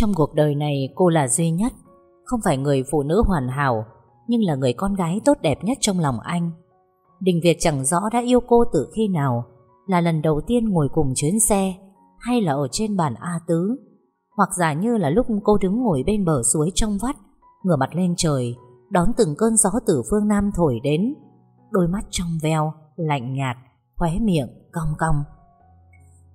Trong cuộc đời này, cô là duy nhất. Không phải người phụ nữ hoàn hảo, Nhưng là người con gái tốt đẹp nhất trong lòng anh. Đình Việt chẳng rõ đã yêu cô từ khi nào, Là lần đầu tiên ngồi cùng chuyến xe, Hay là ở trên bàn A Tứ. Hoặc giả như là lúc cô đứng ngồi bên bờ suối trong vắt, Ngửa mặt lên trời, Đón từng cơn gió từ phương Nam thổi đến. Đôi mắt trong veo, Lạnh nhạt, Khóe miệng cong cong.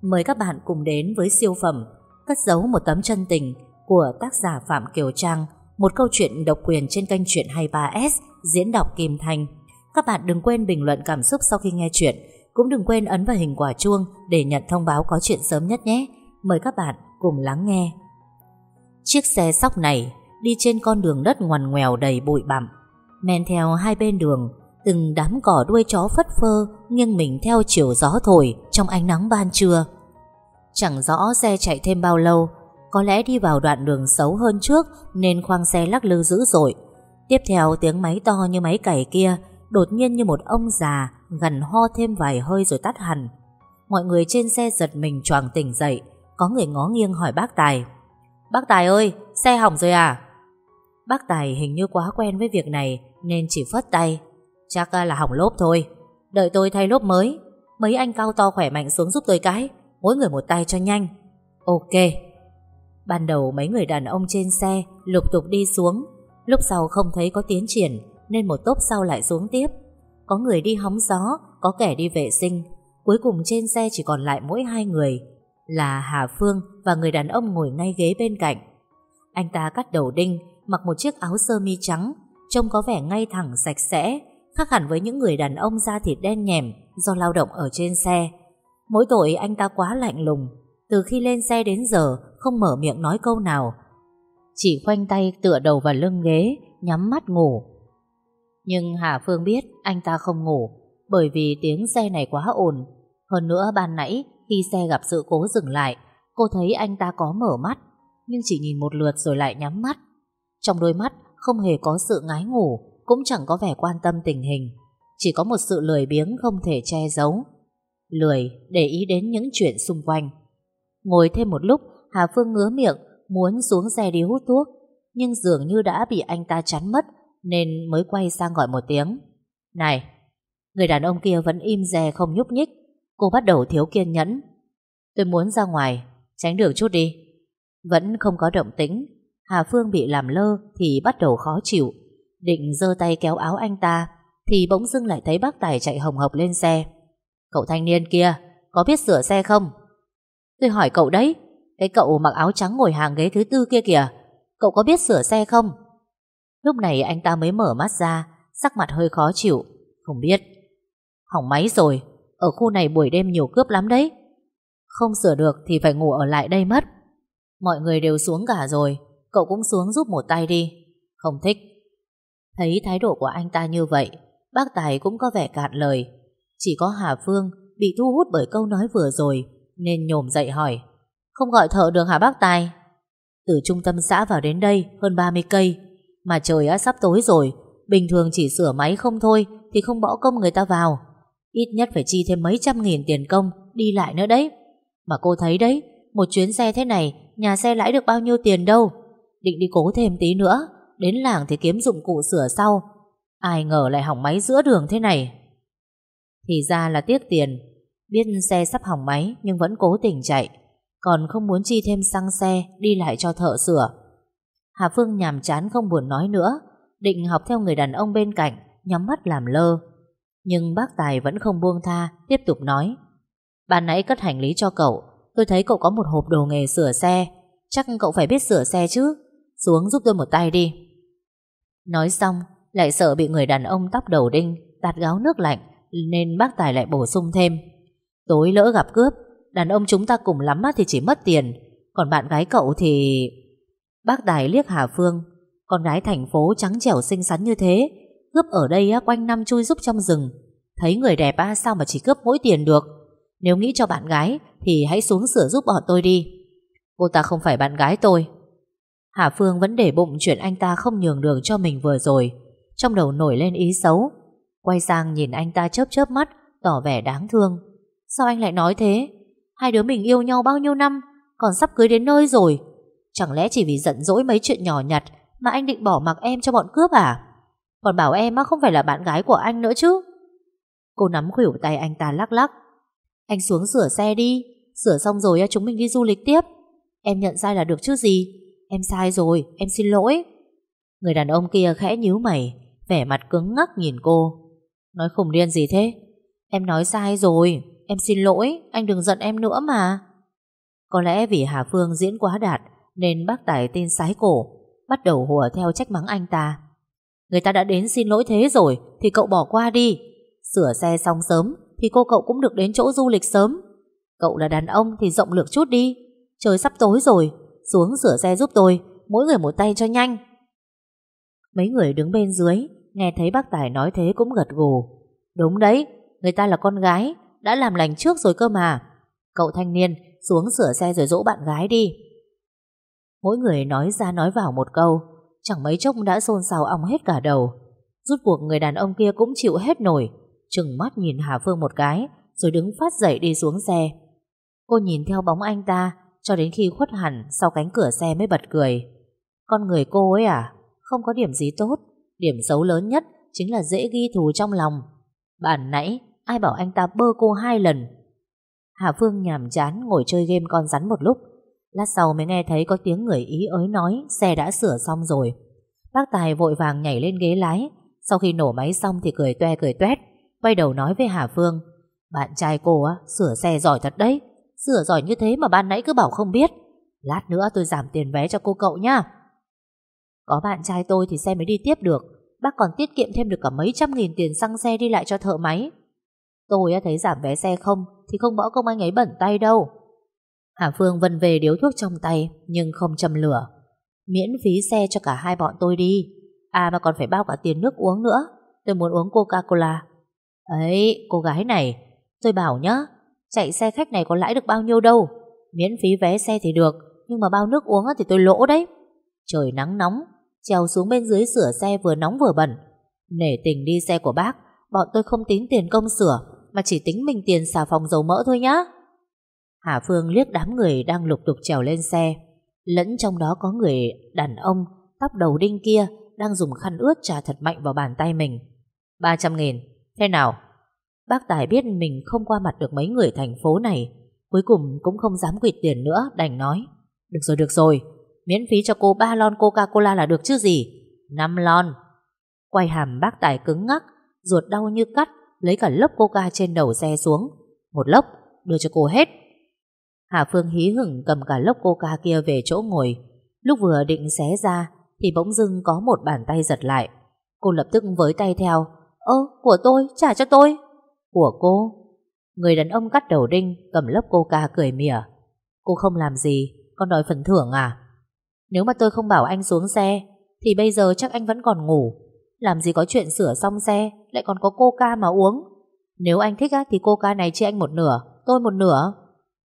Mời các bạn cùng đến với siêu phẩm Cất giấu một tấm chân tình Của tác giả Phạm Kiều Trang, Một câu chuyện độc quyền trên kênh truyện 23S Diễn đọc Kim Thanh. Các bạn đừng quên bình luận cảm xúc sau khi nghe chuyện, Cũng đừng quên ấn vào hình quả chuông Để nhận thông báo có chuyện sớm nhất nhé. Mời các bạn cùng lắng nghe. Chiếc xe sóc này Đi trên con đường đất ngoằn ngoèo đầy bụi bặm, Men theo hai bên đường, Từng đám cỏ đuôi chó phất phơ Nghiêng mình theo chiều gió thổi Trong ánh nắng ban trưa. Chẳng rõ xe chạy thêm bao lâu, Có lẽ đi vào đoạn đường xấu hơn trước Nên khoang xe lắc lư dữ dội. Tiếp theo tiếng máy to như máy cày kia Đột nhiên như một ông già Gần ho thêm vài hơi rồi tắt hẳn. Mọi người trên xe giật mình choàng tỉnh dậy, Có người ngó nghiêng hỏi bác Tài. Bác Tài ơi, Xe hỏng rồi à? Bác Tài hình như quá quen với việc này Nên chỉ phất tay. Chắc à, là hỏng lốp thôi. Đợi tôi thay lốp mới. Mấy anh cao to khỏe mạnh xuống giúp tôi cái. Mỗi người một tay cho nhanh. Ok. Ban đầu mấy người đàn ông trên xe Lục tục đi xuống. Lúc sau không thấy có tiến triển, Nên một tốp sau lại xuống tiếp. Có người đi hóng gió, Có kẻ đi vệ sinh. Cuối cùng trên xe chỉ còn lại mỗi hai người, Là Hà Phương và người đàn ông ngồi ngay ghế bên cạnh. Anh ta cắt đầu đinh, Mặc một chiếc áo sơ mi trắng, Trông có vẻ ngay thẳng, sạch sẽ, Khác hẳn với những người đàn ông da thịt đen nhèm Do lao động ở trên xe. Mỗi tội anh ta quá lạnh lùng, Từ khi lên xe đến giờ Không mở miệng nói câu nào. Chỉ khoanh tay tựa đầu vào lưng ghế, Nhắm mắt ngủ. Nhưng Hà Phương biết anh ta không ngủ, Bởi vì tiếng xe này quá ồn. Hơn nữa ban nãy Khi xe gặp sự cố dừng lại, Cô thấy anh ta có mở mắt, Nhưng chỉ nhìn một lượt rồi lại nhắm mắt. Trong đôi mắt không hề có sự ngái ngủ, Cũng chẳng có vẻ quan tâm tình hình. Chỉ có một sự lười biếng không thể che giấu lười để ý đến những chuyện xung quanh. Ngồi thêm một lúc, Hà Phương ngứa miệng, muốn xuống xe đi hút thuốc, nhưng dường như đã bị anh ta chắn mất, nên mới quay sang gọi một tiếng. Này, người đàn ông kia vẫn im dè không nhúc nhích, cô bắt đầu thiếu kiên nhẫn. Tôi muốn ra ngoài, tránh đường chút đi. Vẫn không có động tĩnh, Hà Phương bị làm lơ thì bắt đầu khó chịu. Định giơ tay kéo áo anh ta, thì bỗng dưng lại thấy bác Tài chạy hồng hộc lên xe. Cậu thanh niên kia, Có biết sửa xe không? Tôi hỏi cậu đấy, Cái cậu mặc áo trắng ngồi hàng ghế thứ tư kia kìa, Cậu có biết sửa xe không? Lúc này anh ta mới mở mắt ra, Sắc mặt hơi khó chịu, Không biết. Hỏng máy rồi, Ở khu này buổi đêm nhiều cướp lắm đấy. Không sửa được thì phải ngủ ở lại đây mất. Mọi người đều xuống cả rồi, Cậu cũng xuống giúp một tay đi. Không thích. Thấy thái độ của anh ta như vậy, Bác Tài cũng có vẻ cạn lời chỉ có Hà Phương bị thu hút bởi câu nói vừa rồi, nên nhổm dậy hỏi, Không gọi thợ được hả bác Tài? Từ trung tâm xã vào đến đây hơn 30 cây, mà trời đã sắp tối rồi, bình thường chỉ sửa máy không thôi thì không bỏ công người ta vào. Ít nhất phải chi thêm mấy trăm nghìn tiền công đi lại nữa đấy. Mà cô thấy đấy, một chuyến xe thế này, nhà xe lãi được bao nhiêu tiền đâu? Định đi cố thêm tí nữa, đến làng thì kiếm dụng cụ sửa sau. Ai ngờ lại hỏng máy giữa đường thế này thì ra là tiếc tiền. Biết xe sắp hỏng máy, Nhưng vẫn cố tình chạy. Còn không muốn chi thêm xăng xe, Đi lại cho thợ sửa. Hà Phương nhàm chán không buồn nói nữa, Định học theo người đàn ông bên cạnh, Nhắm mắt làm lơ. Nhưng bác Tài vẫn không buông tha, Tiếp tục nói. Ban nãy cất hành lý cho cậu, Tôi thấy cậu có một hộp đồ nghề sửa xe. Chắc cậu phải biết sửa xe chứ. Xuống giúp tôi một tay đi. Nói xong, Lại sợ bị người đàn ông tóc đầu đinh, Tạt gáo nước lạnh nên bác Tài lại bổ sung thêm. Tối lỡ gặp cướp, Đàn ông chúng ta cùng lắm thì chỉ mất tiền, Còn bạn gái cậu thì Bác Tài liếc Hà Phương, Con gái thành phố trắng trẻo xinh xắn như thế, Cướp ở đây quanh năm chui giúp trong rừng. Thấy người đẹp sao mà chỉ cướp mỗi tiền được? Nếu nghĩ cho bạn gái Thì hãy xuống sửa giúp bọn tôi đi. Cô ta không phải bạn gái tôi. Hà Phương vẫn để bụng chuyện anh ta không nhường đường cho mình vừa rồi. Trong đầu nổi lên ý xấu Quay sang nhìn anh ta chớp chớp mắt Tỏ vẻ đáng thương. Sao anh lại nói thế? Hai đứa mình yêu nhau bao nhiêu năm Còn sắp cưới đến nơi rồi. Chẳng lẽ chỉ vì giận dỗi mấy chuyện nhỏ nhặt Mà anh định bỏ mặc em cho bọn cướp à? Còn bảo em á không phải là bạn gái của anh nữa chứ. Cô nắm khuỷu tay anh ta lắc lắc. Anh xuống sửa xe đi. Sửa xong rồi chúng mình đi du lịch tiếp. Em nhận sai là được chứ gì? Em sai rồi, em xin lỗi. Người đàn ông kia khẽ nhíu mày Vẻ mặt cứng ngắc nhìn cô. Nói khủng điên gì thế? Em nói sai rồi. Em xin lỗi, anh đừng giận em nữa mà. Có lẽ vì Hà Phương diễn quá đạt Nên bác Tài tin sái cổ Bắt đầu hùa theo trách mắng anh ta. Người ta đã đến xin lỗi thế rồi Thì cậu bỏ qua đi. Sửa xe xong sớm Thì cô cậu cũng được đến chỗ du lịch sớm. Cậu là đàn ông thì rộng lượng chút đi. Trời sắp tối rồi Xuống sửa xe giúp tôi Mỗi người một tay cho nhanh. Mấy người đứng bên dưới Nghe thấy bác Tài nói thế cũng gật gù. Đúng đấy, Người ta là con gái, Đã làm lành trước rồi cơ mà. Cậu thanh niên, xuống sửa xe rồi dỗ bạn gái đi. Mỗi người nói ra nói vào một câu, Chẳng mấy chốc đã xôn xao ong hết cả đầu. Rút cuộc người đàn ông kia cũng chịu hết nổi Trừng mắt nhìn Hà Phương một cái, Rồi đứng phát dậy đi xuống xe. Cô nhìn theo bóng anh ta, Cho đến khi khuất hẳn Sau cánh cửa xe mới bật cười. Con người cô ấy à Không có điểm gì tốt. Điểm xấu lớn nhất chính là dễ ghi thù trong lòng. Bản nãy Ai bảo anh ta bơ cô hai lần? Hà Phương nhàm chán ngồi chơi game con rắn một lúc. Lát sau mới nghe thấy có tiếng người ý ới nói Xe đã sửa xong rồi. Bác Tài vội vàng nhảy lên ghế lái. Sau khi nổ máy xong thì cười toe cười toét Quay đầu nói với Hà Phương Bạn trai cô á, sửa xe giỏi thật đấy. Sửa giỏi như thế mà ban nãy cứ bảo không biết. Lát nữa tôi giảm tiền vé cho cô cậu nhá. Có bạn trai tôi thì xe mới đi tiếp được. Bác còn tiết kiệm thêm được cả mấy trăm nghìn tiền xăng xe đi lại cho thợ máy. Tôi thấy giảm vé xe không, Thì không bỏ công anh ấy bẩn tay đâu. Hà Phương vân về điếu thuốc trong tay, Nhưng không châm lửa. Miễn phí xe cho cả hai bọn tôi đi. À mà còn phải bao cả tiền nước uống nữa. Tôi muốn uống Coca-Cola. Ấy, cô gái này, Tôi bảo nhá, Chạy xe khách này có lãi được bao nhiêu đâu. Miễn phí vé xe thì được, Nhưng mà bao nước uống thì tôi lỗ đấy. Trời nắng nóng Trèo xuống bên dưới sửa xe vừa nóng vừa bẩn. Nể tình đi xe của bác, Bọn tôi không tính tiền công sửa, Mà chỉ tính mình tiền xà phòng dầu mỡ thôi nhá. Hà Phương liếc đám người đang lục tục trèo lên xe. Lẫn trong đó có người đàn ông, Tóc đầu đinh kia, Đang dùng khăn ướt trà thật mạnh vào bàn tay mình. 300 nghìn, Thế nào? Bác Tài biết mình không qua mặt được mấy người thành phố này, Cuối cùng cũng không dám quỵt tiền nữa, Đành nói. Được rồi được rồi Miễn phí cho cô ba lon Coca-Cola là được chứ gì? Năm lon. Quay hàm bác Tài cứng ngắc, Ruột đau như cắt, Lấy cả lớp coca trên đầu xe xuống. Một lốc, đưa cho cô hết. Hà Phương hí hửng cầm cả lốc coca kia về chỗ ngồi. Lúc vừa định xé ra, Thì bỗng dưng có một bàn tay giật lại. Cô lập tức với tay theo. Ơ, của tôi, trả cho tôi. Của cô? Người đàn ông cắt đầu đinh, cầm lốc coca cười mỉa. Cô không làm gì Còn đòi phần thưởng à? Nếu mà tôi không bảo anh xuống xe Thì bây giờ chắc anh vẫn còn ngủ Làm gì có chuyện sửa xong xe Lại còn có coca mà uống Nếu anh thích á, thì coca này chia anh một nửa Tôi một nửa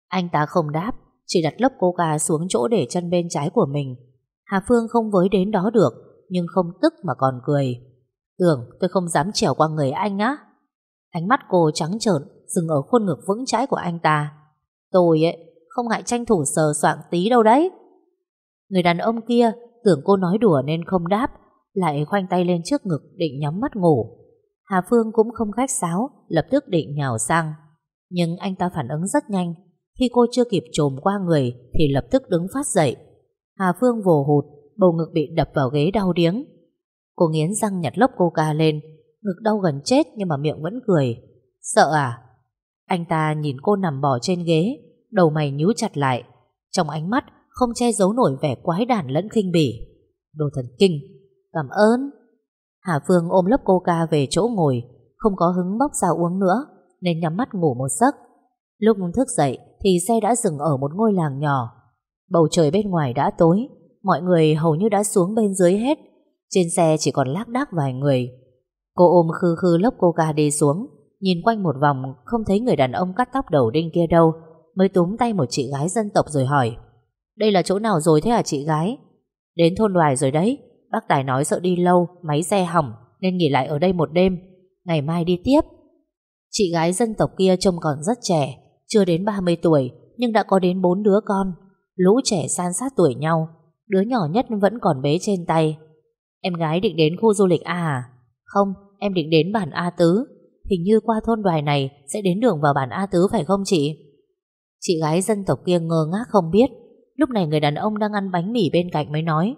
anh ta không đáp, chỉ đặt lốc coca xuống chỗ để chân bên trái của mình. Hà Phương không với đến đó được, nhưng không tức mà còn cười. Tưởng tôi không dám trèo qua người anh á. Ánh mắt cô trắng trợn, dừng ở khuôn ngực vững chãi của anh ta. Tôi ấy, không ngại tranh thủ sờ soạng tí đâu đấy. Người đàn ông kia tưởng cô nói đùa nên không đáp, lại khoanh tay lên trước ngực định nhắm mắt ngủ. Hà Phương cũng không khách sáo, lập tức định nhào sang. Nhưng anh ta phản ứng rất nhanh, khi cô chưa kịp trồm qua người thì lập tức đứng phát dậy. Hà Phương vồ hụt, bầu ngực bị đập vào ghế đau điếng. Cô nghiến răng nhặt lốc coca lên, ngực đau gần chết nhưng mà miệng vẫn cười. Sợ à? Anh ta nhìn cô nằm bò trên ghế, đầu mày nhíu chặt lại. Trong ánh mắt không che giấu nổi vẻ quái đản lẫn khinh bỉ. Đồ thần kinh, cảm ơn. Hà Phương ôm lớp coca về chỗ ngồi, không có hứng bóc ra uống nữa, nên nhắm mắt ngủ một giấc. Lúc thức dậy thì xe đã dừng ở một ngôi làng nhỏ. Bầu trời bên ngoài đã tối, mọi người hầu như đã xuống bên dưới hết. Trên xe chỉ còn lác đác vài người. Cô ôm khư khư lốc coca đi xuống, nhìn quanh một vòng không thấy người đàn ông cắt tóc đầu đinh kia đâu, mới túm tay một chị gái dân tộc rồi hỏi. Đây là chỗ nào rồi thế hả chị gái? Đến thôn đoài rồi đấy, bác Tài nói sợ đi lâu, máy xe hỏng, nên nghỉ lại ở đây một đêm, ngày mai đi tiếp. Chị gái dân tộc kia trông còn rất trẻ, chưa đến 30 tuổi nhưng đã có đến bốn đứa con. Lũ trẻ san sát tuổi nhau Đứa nhỏ nhất vẫn còn bế trên tay Em gái định đến khu du lịch A à? Không, em định đến bản A Tứ Hình như qua thôn đoài này Sẽ đến đường vào bản A Tứ phải không chị Chị gái dân tộc kia ngơ ngác không biết Lúc này người đàn ông đang ăn bánh mì bên cạnh mới nói,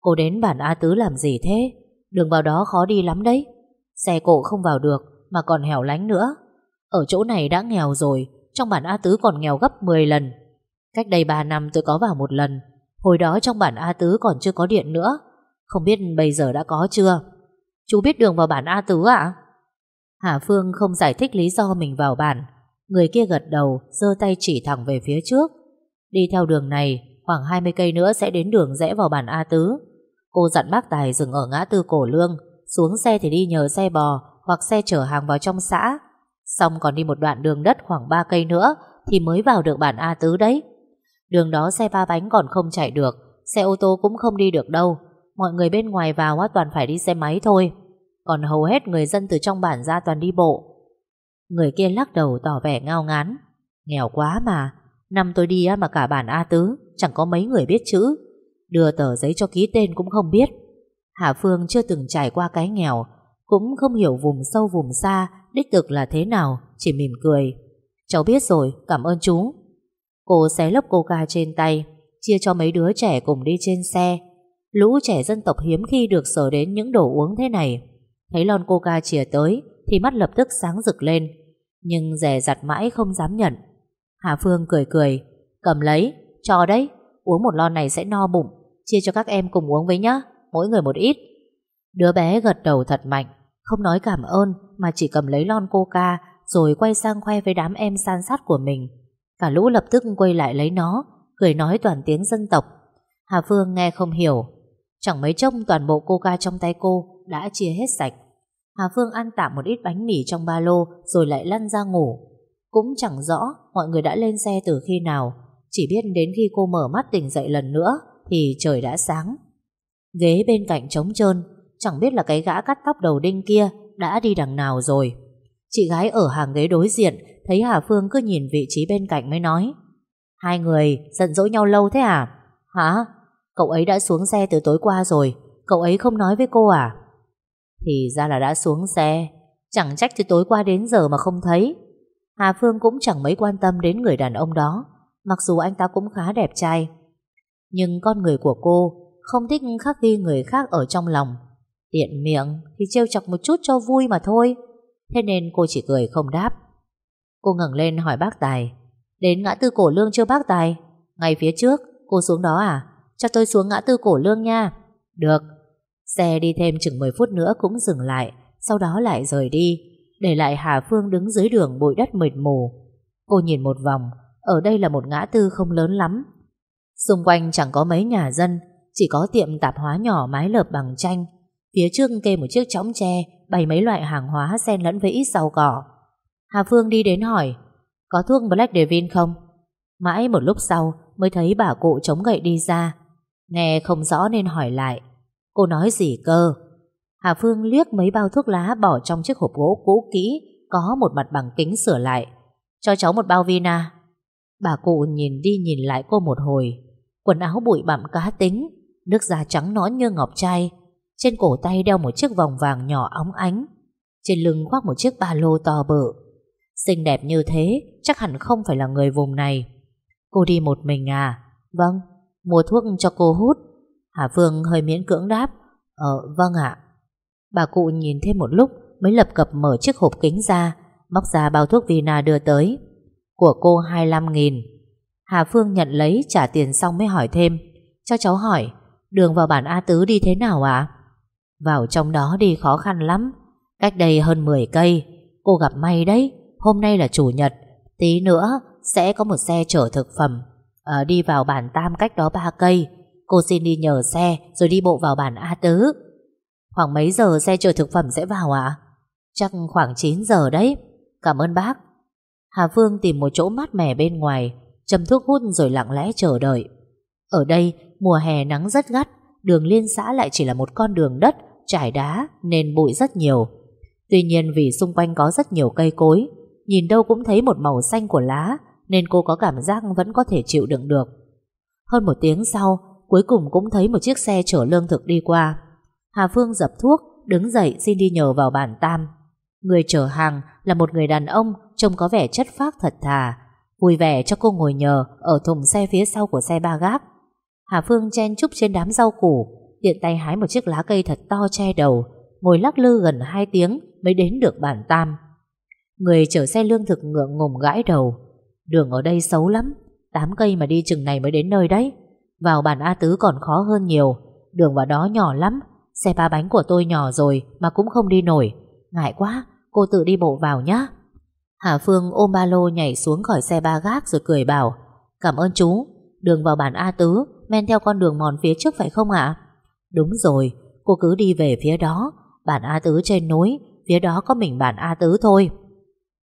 Cô đến bản A Tứ làm gì thế? Đường vào đó khó đi lắm đấy. Xe cổ không vào được Mà còn hẻo lánh nữa. Ở chỗ này đã nghèo rồi, Trong bản A Tứ còn nghèo gấp 10 lần. Cách đây 3 năm tôi có vào một lần, Hồi đó trong bản A Tứ còn chưa có điện nữa. Không biết bây giờ đã có chưa? Chú biết đường vào bản A Tứ ạ? Hà Phương không giải thích lý do mình vào bản. Người kia gật đầu, giơ tay chỉ thẳng về phía trước. Đi theo đường này, Khoảng 20 cây nữa sẽ đến đường rẽ vào bản A Tứ. Cô dặn bác Tài dừng ở ngã tư cổ lương, Xuống xe thì đi nhờ xe bò Hoặc xe chở hàng vào trong xã. Xong còn đi một đoạn đường đất khoảng 3 cây nữa Thì mới vào được bản A Tứ đấy. Đường đó xe ba bánh còn không chạy được, Xe ô tô cũng không đi được đâu. Mọi người bên ngoài vào toàn phải đi xe máy thôi. Còn hầu hết người dân từ trong bản ra toàn đi bộ. Người kia lắc đầu tỏ vẻ ngao ngán. Nghèo quá mà Năm tôi đi mà cả bản A Tứ Chẳng có mấy người biết chữ. Đưa tờ giấy cho ký tên cũng không biết. Hà Phương chưa từng trải qua cái nghèo Cũng không hiểu vùng sâu vùng xa Đích thực là thế nào Chỉ mỉm cười. Cháu biết rồi, cảm ơn chú. Cô xé lốc coca trên tay Chia cho mấy đứa trẻ cùng đi trên xe. Lũ trẻ dân tộc hiếm khi được sở đến những đồ uống thế này. Thấy lon coca chìa tới Thì mắt lập tức sáng rực lên. Nhưng rẻ giặt mãi không dám nhận. Hà Phương cười cười. Cầm lấy, cho đấy Uống một lon này sẽ no bụng. Chia cho các em cùng uống với nhá Mỗi người một ít. Đứa bé gật đầu thật mạnh Không nói cảm ơn Mà chỉ cầm lấy lon coca Rồi quay sang khoe với đám em san sát của mình. Cả lũ lập tức quay lại lấy nó Cười nói toàn tiếng dân tộc. Hà Phương nghe không hiểu. Chẳng mấy chốc toàn bộ coca trong tay cô Đã chia hết sạch. Hà Phương ăn tạm một ít bánh mì trong ba lô Rồi lại lăn ra ngủ. Cũng chẳng rõ mọi người đã lên xe từ khi nào, Chỉ biết đến khi cô mở mắt tỉnh dậy lần nữa Thì trời đã sáng Ghế bên cạnh trống trơn, Chẳng biết là cái gã cắt tóc đầu đinh kia Đã đi đằng nào rồi Chị gái ở hàng ghế đối diện Thấy Hà Phương cứ nhìn vị trí bên cạnh mới nói, Hai người giận dỗi nhau lâu thế à? Hả? Cậu ấy đã xuống xe từ tối qua rồi, Cậu ấy không nói với cô à? Thì ra là đã xuống xe, Chẳng trách từ tối qua đến giờ mà không thấy Hà Phương cũng chẳng mấy quan tâm đến người đàn ông đó, Mặc dù anh ta cũng khá đẹp trai. Nhưng con người của cô Không thích khắc ghi người khác ở trong lòng. Tiện miệng Thì trêu chọc một chút cho vui mà thôi. Thế nên cô chỉ cười không đáp. Cô ngẩng lên hỏi bác Tài, Đến ngã tư cổ lương chưa bác Tài? Ngay phía trước, Cô xuống đó à? Cho tôi xuống ngã tư cổ lương nha. Được. Xe đi thêm chừng 10 phút nữa cũng dừng lại, Sau đó lại rời đi. Để lại Hà Phương đứng dưới đường bụi đất mịt mù. Cô nhìn một vòng, Ở đây là một ngã tư không lớn lắm. Xung quanh chẳng có mấy nhà dân, Chỉ có tiệm tạp hóa nhỏ mái lợp bằng tranh. Phía trước kê một chiếc chõng tre, Bày mấy loại hàng hóa xen lẫn với ít rau cỏ. Hà Phương đi đến hỏi, Có thuốc Black Devin không? Mãi một lúc sau mới thấy bà cụ chống gậy đi ra. Nghe không rõ nên hỏi lại, Cô nói gì cơ? Hà Phương liếc mấy bao thuốc lá bỏ trong chiếc hộp gỗ cũ kỹ có một mặt bằng kính sửa lại. Cho cháu một bao vina. Bà cụ nhìn đi nhìn lại cô một hồi. Quần áo bụi bặm cá tính, nước da trắng nõn như ngọc trai. Trên cổ tay đeo một chiếc vòng vàng nhỏ óng ánh. Trên lưng khoác một chiếc ba lô to bự. Xinh đẹp như thế, chắc hẳn không phải là người vùng này. Cô đi một mình à? Vâng, mua thuốc cho cô hút. Hà Phương hơi miễn cưỡng đáp. Ờ, vâng ạ. Bà cụ nhìn thêm một lúc mới lập cập mở chiếc hộp kính ra, móc ra bao thuốc Vina đưa tới. Của cô 25.000. Hà Phương nhận lấy trả tiền xong mới hỏi thêm. Cho cháu hỏi, đường vào bản A Tứ đi thế nào ạ? Vào trong đó đi khó khăn lắm. Cách đây hơn 10 cây. Cô gặp may đấy. Hôm nay là chủ nhật. Tí nữa sẽ có một xe chở thực phẩm. À, đi vào bản Tam cách đó 3 cây. Cô xin đi nhờ xe rồi đi bộ vào bản A Tứ. Khoảng mấy giờ xe chở thực phẩm sẽ vào ạ? Chắc khoảng 9 giờ đấy. Cảm ơn bác. Hà Phương tìm một chỗ mát mẻ bên ngoài, châm thuốc hút rồi lặng lẽ chờ đợi. Ở đây, mùa hè nắng rất gắt, đường liên xã lại chỉ là một con đường đất, trải đá nên bụi rất nhiều. Tuy nhiên vì xung quanh có rất nhiều cây cối, nhìn đâu cũng thấy một màu xanh của lá, nên cô có cảm giác vẫn có thể chịu đựng được. Hơn một tiếng sau, cuối cùng cũng thấy một chiếc xe chở lương thực đi qua. Hà Phương dập thuốc, đứng dậy xin đi nhờ vào bản tam. Người chở hàng là một người đàn ông trông có vẻ chất phác thật thà, vui vẻ cho cô ngồi nhờ ở thùng xe phía sau của xe ba gác. Hà Phương chen chúc trên đám rau củ, tiện tay hái một chiếc lá cây thật to che đầu, ngồi lắc lư gần 2 tiếng mới đến được bản tam. Người chở xe lương thực ngượng ngùng gãi đầu. Đường ở đây xấu lắm, 8 cây mà đi chừng này mới đến nơi đấy. Vào bản A Tứ còn khó hơn nhiều, đường vào đó nhỏ lắm, xe ba bánh của tôi nhỏ rồi mà cũng không đi nổi. Ngại quá, cô tự đi bộ vào nhé. Hà Phương ôm ba lô nhảy xuống khỏi xe ba gác rồi cười bảo Cảm ơn chú, đường vào bản A Tứ men theo con đường mòn phía trước phải không ạ? Đúng rồi, cô cứ đi về phía đó, bản A Tứ trên núi, phía đó có mình bản A Tứ thôi.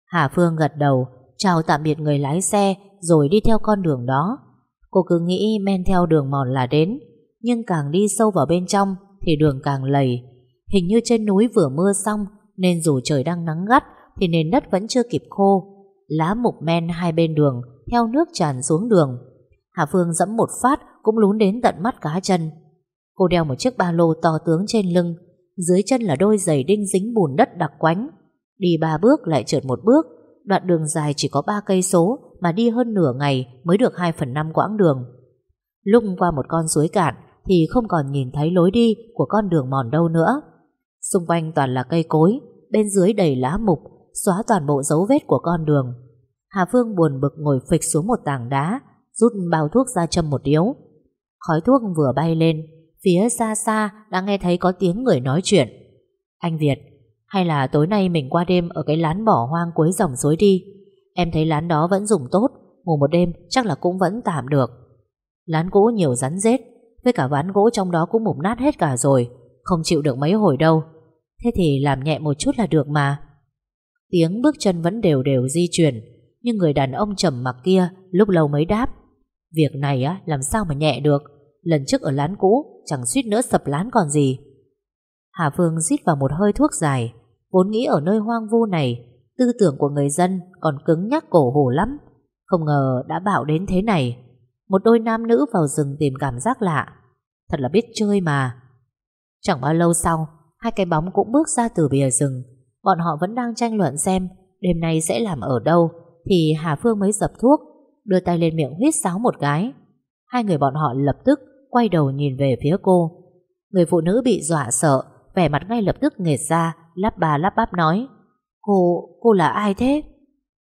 Hà Phương gật đầu, chào tạm biệt người lái xe rồi đi theo con đường đó. Cô cứ nghĩ men theo đường mòn là đến, nhưng càng đi sâu vào bên trong thì đường càng lầy. Hình như trên núi vừa mưa xong nên dù trời đang nắng gắt thì nền đất vẫn chưa kịp khô. Lá mục men hai bên đường theo nước tràn xuống đường. Hà Phương dẫm một phát cũng lún đến tận mắt cá chân. Cô đeo một chiếc ba lô to tướng trên lưng, dưới chân là đôi giày đinh dính bùn đất đặc quánh. Đi ba bước lại trượt một bước, đoạn đường dài chỉ có ba cây số mà đi hơn nửa ngày mới được 2 phần 5 quãng đường. Lúc qua một con suối cạn thì không còn nhìn thấy lối đi của con đường mòn đâu nữa. Xung quanh toàn là cây cối, bên dưới đầy lá mục, xóa toàn bộ dấu vết của con đường. Hà Phương buồn bực ngồi phịch xuống một tảng đá, rút bao thuốc ra châm một điếu. Khói thuốc vừa bay lên, phía xa xa đã nghe thấy có tiếng người nói chuyện. Anh Việt, hay là tối nay mình qua đêm ở cái lán bỏ hoang cuối dòng suối đi. Em thấy lán đó vẫn dùng tốt, ngủ một đêm chắc là cũng vẫn tạm được. Lán cũ nhiều rắn rết, với cả ván gỗ trong đó cũng mục nát hết cả rồi, không chịu được mấy hồi đâu. Thế thì làm nhẹ một chút là được mà. Tiếng bước chân vẫn đều đều di chuyển, nhưng người đàn ông trầm mặc kia lúc lâu mới đáp. Việc này á làm sao mà nhẹ được, lần trước ở lán cũ chẳng suýt nữa sập lán còn gì. Hà Phương rít vào một hơi thuốc dài, vốn nghĩ ở nơi hoang vu này, tư tưởng của người dân còn cứng nhắc cổ hủ lắm. Không ngờ đã bạo đến thế này. Một đôi nam nữ vào rừng tìm cảm giác lạ. Thật là biết chơi mà. Chẳng bao lâu sau, hai cái bóng cũng bước ra từ bìa rừng. Bọn họ vẫn đang tranh luận xem đêm nay sẽ làm ở đâu, thì Hà Phương mới dập thuốc, đưa tay lên miệng huyết sáo một cái. Hai người bọn họ lập tức quay đầu nhìn về phía cô. Người phụ nữ bị dọa sợ, vẻ mặt ngay lập tức nghệt ra, lắp bà lắp bắp nói Cô, cô là ai thế?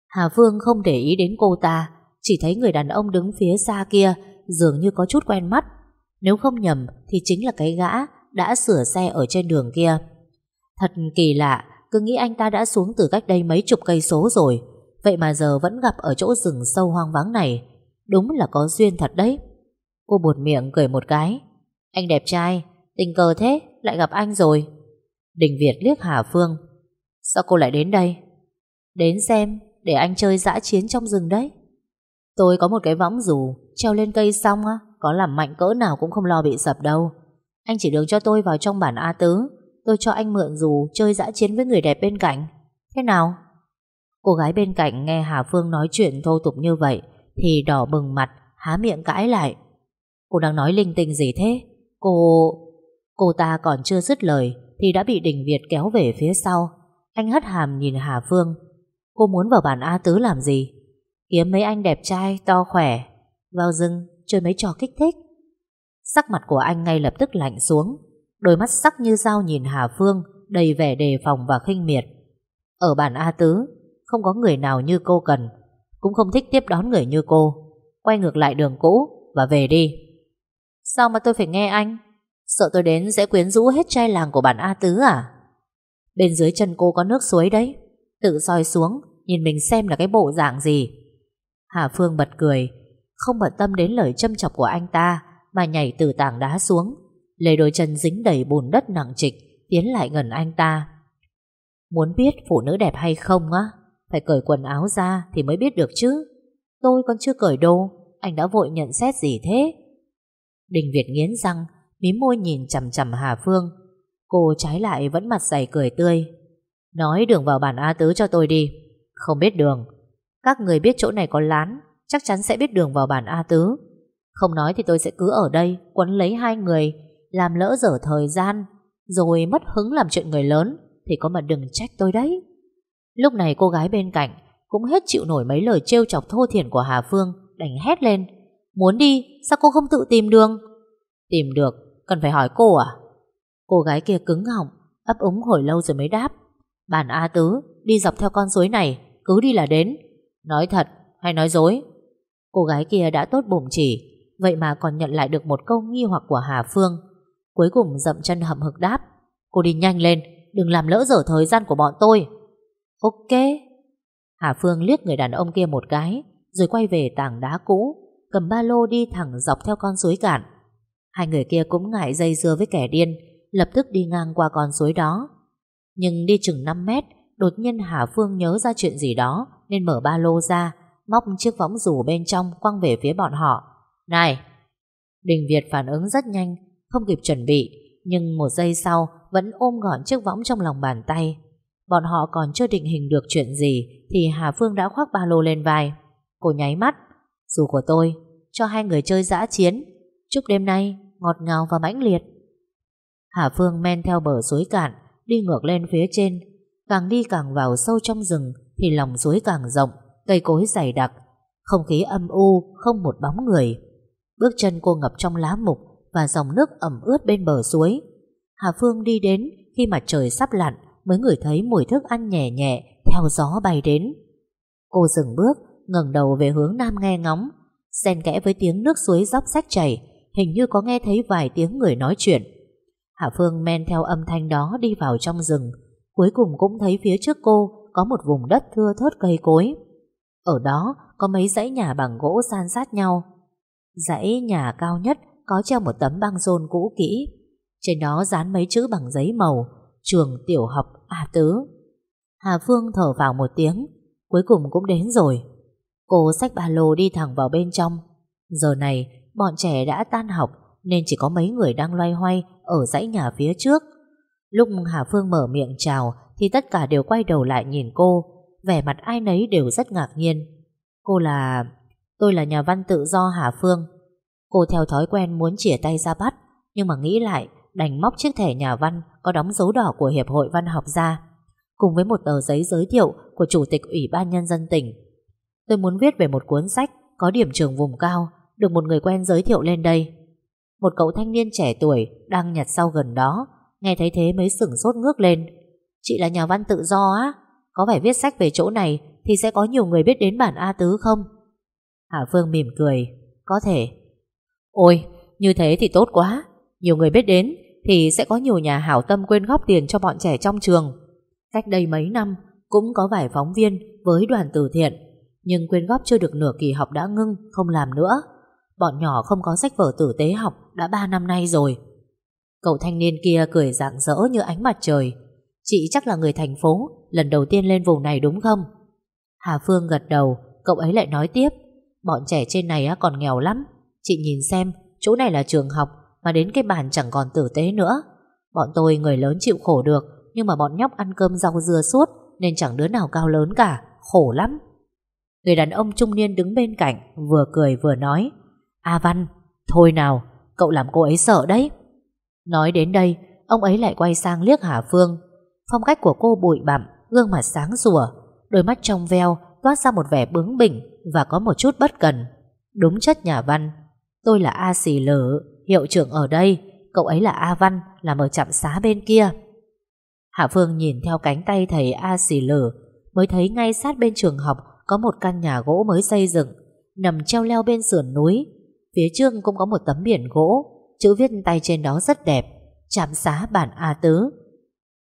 Hà Phương không để ý đến cô ta, chỉ thấy người đàn ông đứng phía xa kia dường như có chút quen mắt. Nếu không nhầm thì chính là cái gã đã sửa xe ở trên đường kia. Thật kỳ lạ, cứ nghĩ anh ta đã xuống từ cách đây mấy chục cây số rồi. Vậy mà giờ vẫn gặp ở chỗ rừng sâu hoang vắng này. Đúng là có duyên thật đấy. Cô buột miệng cười một cái. Anh đẹp trai, tình cờ thế, lại gặp anh rồi. Đình Việt liếc Hà Phương. Sao cô lại đến đây? Đến xem, để anh chơi dã chiến trong rừng đấy. Tôi có một cái võng dù, treo lên cây xong á, có làm mạnh cỡ nào cũng không lo bị sập đâu. Anh chỉ được cho tôi vào trong bản A Tứ, tôi cho anh mượn dù chơi dã chiến với người đẹp bên cạnh. Thế nào? Cô gái bên cạnh nghe Hà Phương nói chuyện thô tục như vậy, thì đỏ bừng mặt, há miệng cãi lại. Cô đang nói linh tinh gì thế? Cô... Cô ta còn chưa dứt lời thì đã bị Đình Việt kéo về phía sau. Anh hất hàm nhìn Hà Phương. Cô muốn vào bản A Tứ làm gì? Kiếm mấy anh đẹp trai, to khỏe. Vào rừng, chơi mấy trò kích thích. Sắc mặt của anh ngay lập tức lạnh xuống. Đôi mắt sắc như dao nhìn Hà Phương, đầy vẻ đề phòng và khinh miệt. Ở bản A Tứ, không có người nào như cô cần. Cũng không thích tiếp đón người như cô. Quay ngược lại đường cũ và về đi. Sao mà tôi phải nghe anh? Sợ tôi đến sẽ quyến rũ hết trai làng của bản A Tứ à? Bên dưới chân cô có nước suối đấy. Tự soi xuống, nhìn mình xem là cái bộ dạng gì. Hà Phương bật cười, không bận tâm đến lời châm chọc của anh ta, mà nhảy từ tảng đá xuống, lấy đôi chân dính đầy bùn đất nặng trịch, tiến lại gần anh ta. Muốn biết phụ nữ đẹp hay không á? Phải cởi quần áo ra thì mới biết được chứ. Tôi còn chưa cởi đồ, anh đã vội nhận xét gì thế? Đình Việt nghiến răng, mím môi nhìn chằm chằm Hà Phương. Cô trái lại vẫn mặt dày cười tươi. Nói đường vào bản A Tứ cho tôi đi. Không biết đường. Các người biết chỗ này có lán, chắc chắn sẽ biết đường vào bản A Tứ. Không nói thì tôi sẽ cứ ở đây Quấn lấy hai người Làm lỡ dở thời gian Rồi mất hứng làm chuyện người lớn Thì có mà đừng trách tôi đấy. Lúc này cô gái bên cạnh Cũng hết chịu nổi mấy lời trêu chọc thô thiển của Hà Phương Đành hét lên Muốn đi sao cô không tự tìm đường? Tìm được cần phải hỏi cô à? Cô gái kia cứng họng ấp úng hồi lâu rồi mới đáp Bản A Tứ đi dọc theo con suối này Cứ đi là đến. Nói thật hay nói dối? Cô gái kia đã tốt bụng chỉ, Vậy mà còn nhận lại được một câu nghi hoặc của Hà Phương. Cuối cùng dậm chân hậm hực đáp, Cô đi nhanh lên, Đừng làm lỡ dở thời gian của bọn tôi. Ok. Hà Phương liếc người đàn ông kia một cái, Rồi quay về tảng đá cũ, Cầm ba lô đi thẳng dọc theo con suối cạn. Hai người kia cũng ngại dây dưa với kẻ điên, Lập tức đi ngang qua con suối đó. Nhưng đi chừng 5 mét, Đột nhiên Hà Phương nhớ ra chuyện gì đó nên mở ba lô ra, Móc chiếc võng rủ bên trong Quăng về phía bọn họ. Này! Đình Việt phản ứng rất nhanh, Không kịp chuẩn bị, Nhưng một giây sau Vẫn ôm gọn chiếc võng trong lòng bàn tay. Bọn họ còn chưa định hình được chuyện gì Thì Hà Phương đã khoác ba lô lên vai. Cô nháy mắt. Dù của tôi, Cho hai người chơi dã chiến. Chúc đêm nay ngọt ngào và mãnh liệt. Hà Phương men theo bờ suối cạn, Đi ngược lên phía trên. Càng đi càng vào sâu trong rừng thì lòng suối càng rộng, Cây cối dày đặc, Không khí âm u, Không một bóng người. Bước chân cô ngập trong lá mục Và dòng nước ẩm ướt bên bờ suối. Hà Phương đi đến, Khi mặt trời sắp lặn, Mới ngửi thấy mùi thức ăn nhẹ nhẹ, Theo gió bay đến. Cô dừng bước, ngẩng đầu về hướng nam nghe ngóng, xen kẽ với tiếng nước suối dốc sách chảy, Hình như có nghe thấy vài tiếng người nói chuyện. Hạ Phương men theo âm thanh đó đi vào trong rừng, Cuối cùng cũng thấy phía trước cô có một vùng đất thưa thớt cây cối. Ở đó có mấy dãy nhà bằng gỗ san sát nhau. Dãy nhà cao nhất Có treo một tấm băng rôn cũ kỹ. Trên đó dán mấy chữ bằng giấy màu, Trường tiểu học A Tứ. Hà Phương thở vào một tiếng, Cuối cùng cũng đến rồi. Cô xách ba lô đi thẳng vào bên trong. Giờ này, bọn trẻ đã tan học Nên chỉ có mấy người đang loay hoay Ở dãy nhà phía trước. Lúc Hà Phương mở miệng chào thì tất cả đều quay đầu lại nhìn cô, Vẻ mặt ai nấy đều rất ngạc nhiên. Cô là... Tôi là nhà văn tự do Hà Phương. Cô theo thói quen muốn chỉa tay ra bắt, Nhưng mà nghĩ lại, Đành móc chiếc thẻ nhà văn Có đóng dấu đỏ của Hiệp hội Văn học ra, Cùng với một tờ giấy giới thiệu Của Chủ tịch Ủy ban Nhân dân tỉnh. Tôi muốn viết về một cuốn sách Có điểm trường vùng cao, Được một người quen giới thiệu lên đây. Một cậu thanh niên trẻ tuổi Đang nhặt sau gần đó, Nghe thấy thế mới sửng sốt ngước lên. Chị là nhà văn tự do á. Có phải viết sách về chỗ này Thì sẽ có nhiều người biết đến bản A Tứ không? Hà Phương mỉm cười. Có thể. Ôi, như thế thì tốt quá. Nhiều người biết đến Thì sẽ có nhiều nhà hảo tâm quên góp tiền cho bọn trẻ trong trường. Cách đây mấy năm Cũng có vài phóng viên với đoàn từ thiện, Nhưng quyên góp chưa được nửa kỳ học đã ngưng, Không làm nữa. Bọn nhỏ không có sách vở tử tế học Đã 3 năm nay rồi. Cậu thanh niên kia cười rạng rỡ như ánh mặt trời. Chị chắc là người thành phố Lần đầu tiên lên vùng này đúng không? Hà Phương gật đầu Cậu ấy lại nói tiếp. Bọn trẻ trên này còn nghèo lắm. Chị nhìn xem chỗ này là trường học Mà đến cái bàn chẳng còn tử tế nữa. Bọn tôi người lớn chịu khổ được Nhưng mà bọn nhóc ăn cơm rau dưa suốt Nên chẳng đứa nào cao lớn cả Khổ lắm. Người đàn ông trung niên đứng bên cạnh Vừa cười vừa nói A Văn, thôi nào Cậu làm cô ấy sợ đấy. Nói đến đây, ông ấy lại quay sang liếc Hà Phương. Phong cách của cô bụi bặm, gương mặt sáng rủa, đôi mắt trong veo toát ra một vẻ bướng bỉnh và có một chút bất cần. Đúng chất nhà văn. Tôi là A Xì lở hiệu trưởng ở đây, cậu ấy là A Văn, làm ở trạm xá bên kia. Hạ Phương nhìn theo cánh tay thầy A Xì lở mới thấy ngay sát bên trường học có một căn nhà gỗ mới xây dựng, nằm treo leo bên sườn núi. Phía trước cũng có một tấm biển gỗ, Chữ viết tay trên đó rất đẹp Trạm xá bản A Tứ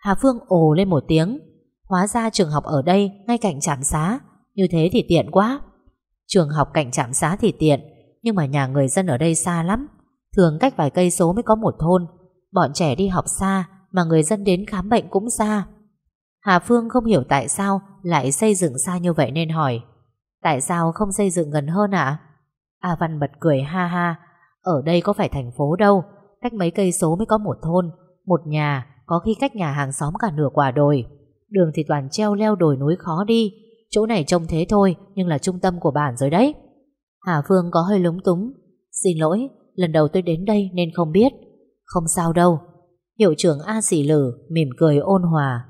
Hà Phương ồ lên một tiếng. Hóa ra trường học ở đây ngay cạnh trạm xá. Như thế thì tiện quá. Trường học cạnh trạm xá thì tiện, Nhưng mà nhà người dân ở đây xa lắm. Thường cách vài cây số mới có một thôn. Bọn trẻ đi học xa, Mà người dân đến khám bệnh cũng xa. Hà Phương không hiểu tại sao Lại xây dựng xa như vậy nên hỏi. Tại sao không xây dựng gần hơn ạ? A Văn bật cười ha ha. Ở đây có phải thành phố đâu? Cách mấy cây số mới có một thôn, Một nhà có khi cách nhà hàng xóm cả nửa quả đồi Đường thì toàn treo leo đồi núi khó đi Chỗ này trông thế thôi Nhưng là trung tâm của bản rồi đấy Hà Phương có hơi lúng túng Xin lỗi, lần đầu tôi đến đây nên không biết. Không sao đâu. Hiệu trưởng A Sỉ Lử mỉm cười ôn hòa.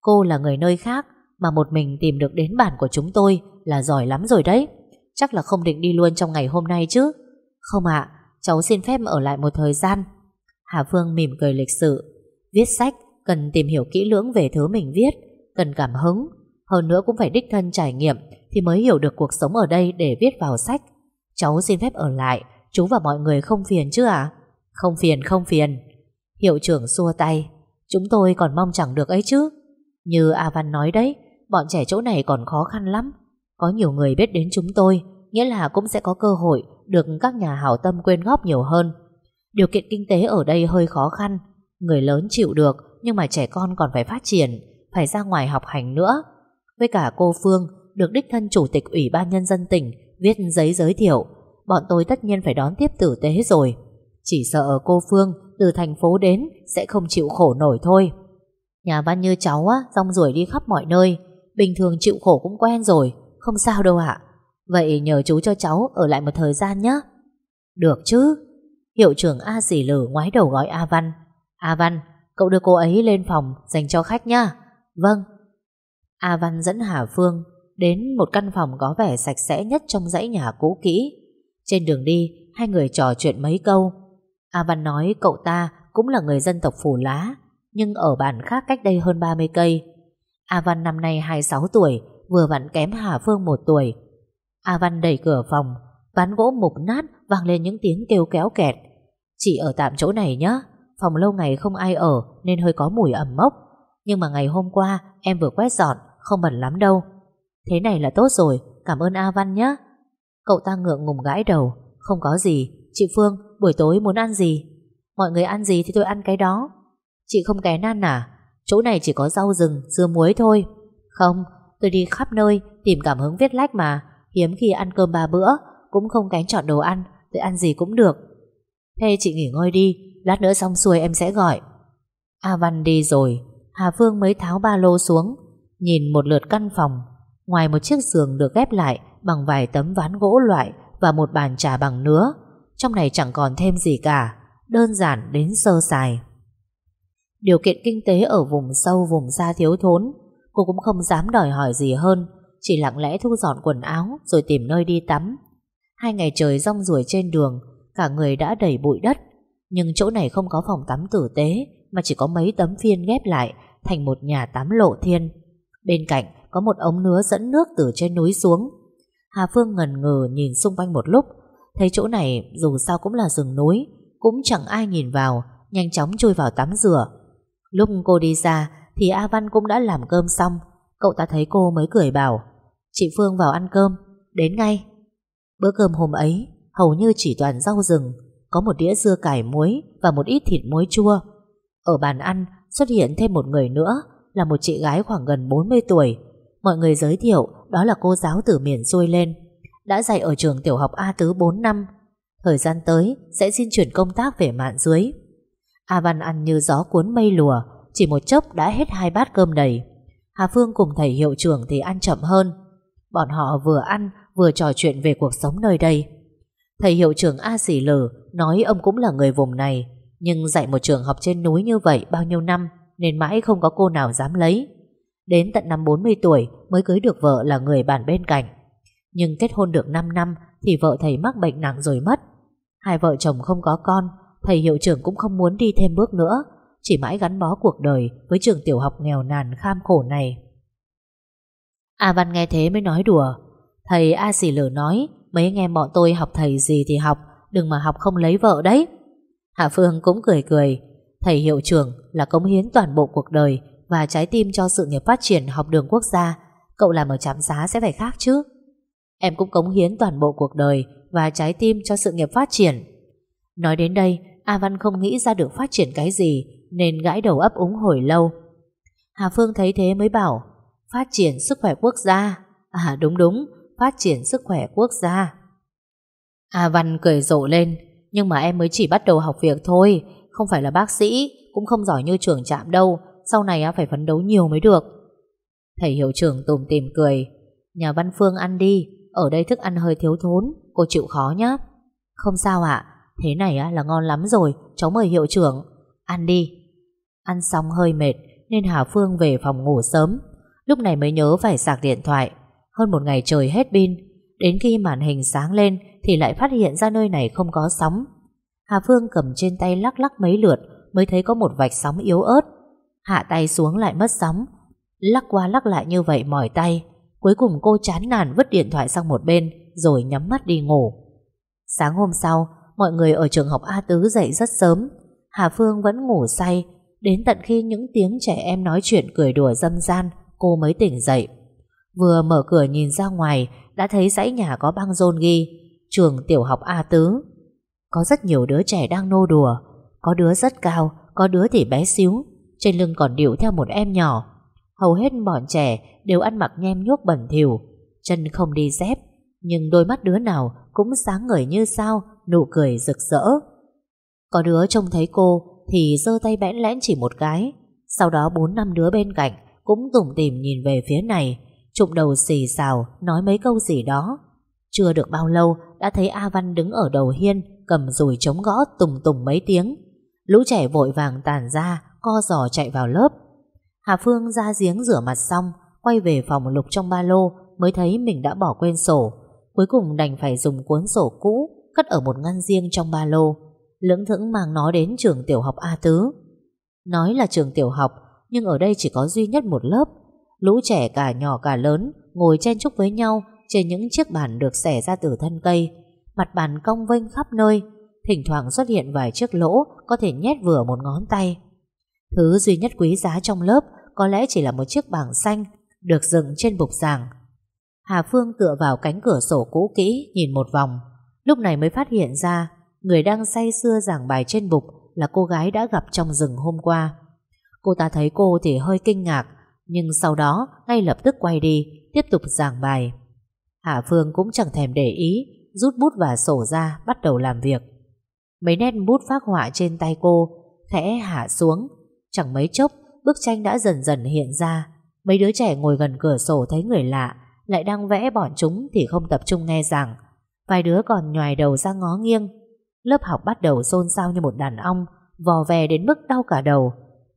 Cô là người nơi khác mà một mình tìm được đến bản của chúng tôi là giỏi lắm rồi đấy. Chắc là không định đi luôn trong ngày hôm nay chứ. Không ạ, cháu xin phép ở lại một thời gian. Hà Phương mỉm cười lịch sự. Viết sách cần tìm hiểu kỹ lưỡng về thứ mình viết, cần cảm hứng. Hơn nữa cũng phải đích thân trải nghiệm thì mới hiểu được cuộc sống ở đây để viết vào sách. Cháu xin phép ở lại, chú và mọi người không phiền chứ à? Không phiền, không phiền. Hiệu trưởng xua tay. Chúng tôi còn mong chẳng được ấy chứ. Như A Văn nói đấy, bọn trẻ chỗ này còn khó khăn lắm. Có nhiều người biết đến chúng tôi, nghĩa là cũng sẽ có cơ hội được các nhà hảo tâm quyên góp nhiều hơn. Điều kiện kinh tế ở đây hơi khó khăn, người lớn chịu được nhưng mà trẻ con còn phải phát triển, phải ra ngoài học hành nữa. Với cả cô Phương, được đích thân chủ tịch Ủy ban Nhân dân tỉnh viết giấy giới thiệu, bọn tôi tất nhiên phải đón tiếp tử tế rồi. Chỉ sợ cô Phương từ thành phố đến sẽ không chịu khổ nổi thôi. Nhà văn như cháu á, rong ruổi đi khắp mọi nơi, bình thường chịu khổ cũng quen rồi, không sao đâu ạ. Vậy nhờ chú cho cháu ở lại một thời gian nhé. Được chứ. Hiệu trưởng A Dì Lử ngoái đầu gọi A Văn. A Văn, cậu đưa cô ấy lên phòng dành cho khách nhá. Vâng. A Văn dẫn Hà Phương đến một căn phòng có vẻ sạch sẽ nhất trong dãy nhà cũ kỹ. Trên đường đi, hai người trò chuyện mấy câu. A Văn nói cậu ta cũng là người dân tộc Phù Lá, nhưng ở bản khác cách đây hơn 30 cây. A Văn năm nay 26 tuổi, vừa vặn kém Hà Phương một tuổi. A Văn đẩy cửa phòng, ván gỗ mục nát vang lên những tiếng kêu kéo kẹt. Chị ở tạm chỗ này nhé, phòng lâu ngày không ai ở nên hơi có mùi ẩm mốc. Nhưng mà ngày hôm qua em vừa quét dọn, không bẩn lắm đâu. Thế này là tốt rồi, cảm ơn A Văn nhé. Cậu ta ngượng ngùng gãi đầu, không có gì. Chị Phương, buổi tối muốn ăn gì? Mọi người ăn gì thì tôi ăn cái đó. Chị không ké nan à? Chỗ này chỉ có rau rừng, dưa muối thôi. Không, tôi đi khắp nơi tìm cảm hứng viết lách mà. Hiếm khi ăn cơm ba bữa, cũng không kén chọn đồ ăn, tôi ăn gì cũng được. Thế chị nghỉ ngơi đi, lát nữa xong xuôi em sẽ gọi. A Văn đi rồi, Hà Phương mới tháo ba lô xuống, nhìn một lượt căn phòng. Ngoài một chiếc giường được ghép lại bằng vài tấm ván gỗ loại và một bàn trà bằng nứa, trong này chẳng còn thêm gì cả, đơn giản đến sơ sài. Điều kiện kinh tế ở vùng sâu vùng xa thiếu thốn, cô cũng không dám đòi hỏi gì hơn, chỉ lặng lẽ thu dọn quần áo rồi tìm nơi đi tắm. Hai ngày trời rong ruổi trên đường, cả người đã đầy bụi đất, nhưng chỗ này không có phòng tắm tử tế, mà chỉ có mấy tấm phiên ghép lại thành một nhà tắm lộ thiên. Bên cạnh có một ống nứa dẫn nước từ trên núi xuống. Hà Phương ngần ngừ nhìn xung quanh một lúc, thấy chỗ này dù sao cũng là rừng núi, cũng chẳng ai nhìn vào, nhanh chóng chui vào tắm rửa. Lúc cô đi ra thì A Văn cũng đã làm cơm xong, cậu ta thấy cô mới cười bảo, chị Phương vào ăn cơm, đến ngay. Bữa cơm hôm ấy hầu như chỉ toàn rau rừng, có một đĩa dưa cải muối và một ít thịt muối chua. Ở bàn ăn xuất hiện thêm một người nữa là một chị gái khoảng gần 40 tuổi. Mọi người giới thiệu đó là cô giáo từ miền xuôi lên, đã dạy ở trường tiểu học A Tứ 4 năm. Thời gian tới sẽ xin chuyển công tác về mạn dưới. A Văn ăn như gió cuốn mây lùa, chỉ một chốc đã hết hai bát cơm đầy. Hà Phương cùng thầy hiệu trưởng thì ăn chậm hơn. Bọn họ vừa ăn vừa trò chuyện về cuộc sống nơi đây. Thầy hiệu trưởng A Sỉ Lử nói ông cũng là người vùng này, nhưng dạy một trường học trên núi như vậy bao nhiêu năm nên mãi không có cô nào dám lấy. Đến tận năm 40 tuổi mới cưới được vợ là người bản bên cạnh. Nhưng kết hôn được 5 năm thì vợ thầy mắc bệnh nặng rồi mất. Hai vợ chồng không có con, thầy hiệu trưởng cũng không muốn đi thêm bước nữa, chỉ mãi gắn bó cuộc đời với trường tiểu học nghèo nàn kham khổ này. A Văn nghe thế mới nói đùa. Thầy A Sỉ Lử nói, mấy anh em bọn tôi học thầy gì thì học, đừng mà học không lấy vợ đấy. Hạ Phương cũng cười cười, thầy hiệu trưởng là cống hiến toàn bộ cuộc đời và trái tim cho sự nghiệp phát triển học đường quốc gia. Cậu làm ở trạm xá sẽ phải khác chứ. Em cũng cống hiến toàn bộ cuộc đời và trái tim cho sự nghiệp phát triển. Nói đến đây, A Văn không nghĩ ra được phát triển cái gì nên gãi đầu ấp úng hồi lâu. Hà Phương thấy thế mới bảo phát triển sức khỏe quốc gia. À đúng đúng, phát triển sức khỏe quốc gia. A Văn cười rộ lên, nhưng mà em mới chỉ bắt đầu học việc thôi, không phải là bác sĩ, cũng không giỏi như trưởng trạm đâu, sau này phải phấn đấu nhiều mới được. Thầy hiệu trưởng tùm tìm cười, nhà Văn Phương ăn đi, ở đây thức ăn hơi thiếu thốn, cô chịu khó nhá. Không sao ạ Thế này á, là ngon lắm rồi Cháu mời hiệu trưởng Ăn đi Ăn xong hơi mệt Nên Hà Phương về phòng ngủ sớm Lúc này mới nhớ phải sạc điện thoại hơn một ngày trời hết pin, Đến khi màn hình sáng lên Thì lại phát hiện ra nơi này không có sóng. Hà Phương cầm trên tay lắc lắc mấy lượt Mới thấy có một vạch sóng yếu ớt. Hạ tay xuống lại mất sóng. Lắc qua lắc lại như vậy mỏi tay, Cuối cùng cô chán nản vứt điện thoại sang một bên Rồi nhắm mắt đi ngủ. Sáng hôm sau, Mọi người ở trường học A Tứ dậy rất sớm. Hà Phương vẫn ngủ say, Đến tận khi những tiếng trẻ em nói chuyện cười đùa dâm gian Cô mới tỉnh dậy. Vừa mở cửa nhìn ra ngoài, Đã thấy dãy nhà có băng rôn ghi, Trường tiểu học A Tứ. Có rất nhiều đứa trẻ đang nô đùa, Có đứa rất cao, Có đứa thì bé xíu, Trên lưng còn điệu theo một em nhỏ. Hầu hết bọn trẻ đều ăn mặc nhem nhuốc bẩn thỉu, Chân không đi dép, Nhưng đôi mắt đứa nào cũng sáng ngời như sao, Nụ cười rực rỡ. Có đứa trông thấy cô Thì giơ tay bẽn lẽn chỉ một cái, Sau đó bốn năm đứa bên cạnh Cũng tủm tìm nhìn về phía này. Trụng đầu xì xào, Nói mấy câu gì đó. Chưa được bao lâu, đã thấy A Văn đứng ở đầu hiên, Cầm rùi chống gõ tùng tùng mấy tiếng. Lũ trẻ vội vàng tàn ra, Co giò chạy vào lớp. Hà Phương ra giếng rửa mặt xong, Quay về phòng lục trong ba lô, Mới thấy mình đã bỏ quên sổ. Cuối cùng đành phải dùng cuốn sổ cũ, Cất ở một ngăn riêng trong ba lô. Lưỡng thững mang nó đến trường tiểu học A Tứ. Nói là trường tiểu học, Nhưng ở đây chỉ có duy nhất một lớp. Lũ trẻ cả nhỏ cả lớn Ngồi chen chúc với nhau Trên những chiếc bàn được xẻ ra từ thân cây. Mặt bàn cong vênh khắp nơi, Thỉnh thoảng xuất hiện vài chiếc lỗ Có thể nhét vừa một ngón tay. Thứ duy nhất quý giá trong lớp Có lẽ chỉ là một chiếc bảng xanh Được dựng trên bục giảng. Hà Phương tựa vào cánh cửa sổ cũ kỹ Nhìn một vòng. Lúc này mới phát hiện ra, Người đang say sưa giảng bài trên bục Là cô gái đã gặp trong rừng hôm qua. Cô ta thấy cô thì hơi kinh ngạc nhưng sau đó, ngay lập tức quay đi, Tiếp tục giảng bài. Hạ Phương cũng chẳng thèm để ý, Rút bút và sổ ra, Bắt đầu làm việc. Mấy nét bút phác họa trên tay cô, Khẽ hạ xuống. Chẳng mấy chốc, bức tranh đã dần dần hiện ra. Mấy đứa trẻ ngồi gần cửa sổ thấy người lạ, Lại đang vẽ bọn chúng Thì không tập trung nghe giảng. Vài đứa còn nhòi đầu ra ngó nghiêng. Lớp học bắt đầu xôn xao như một đàn ong, Vò về đến mức đau cả đầu.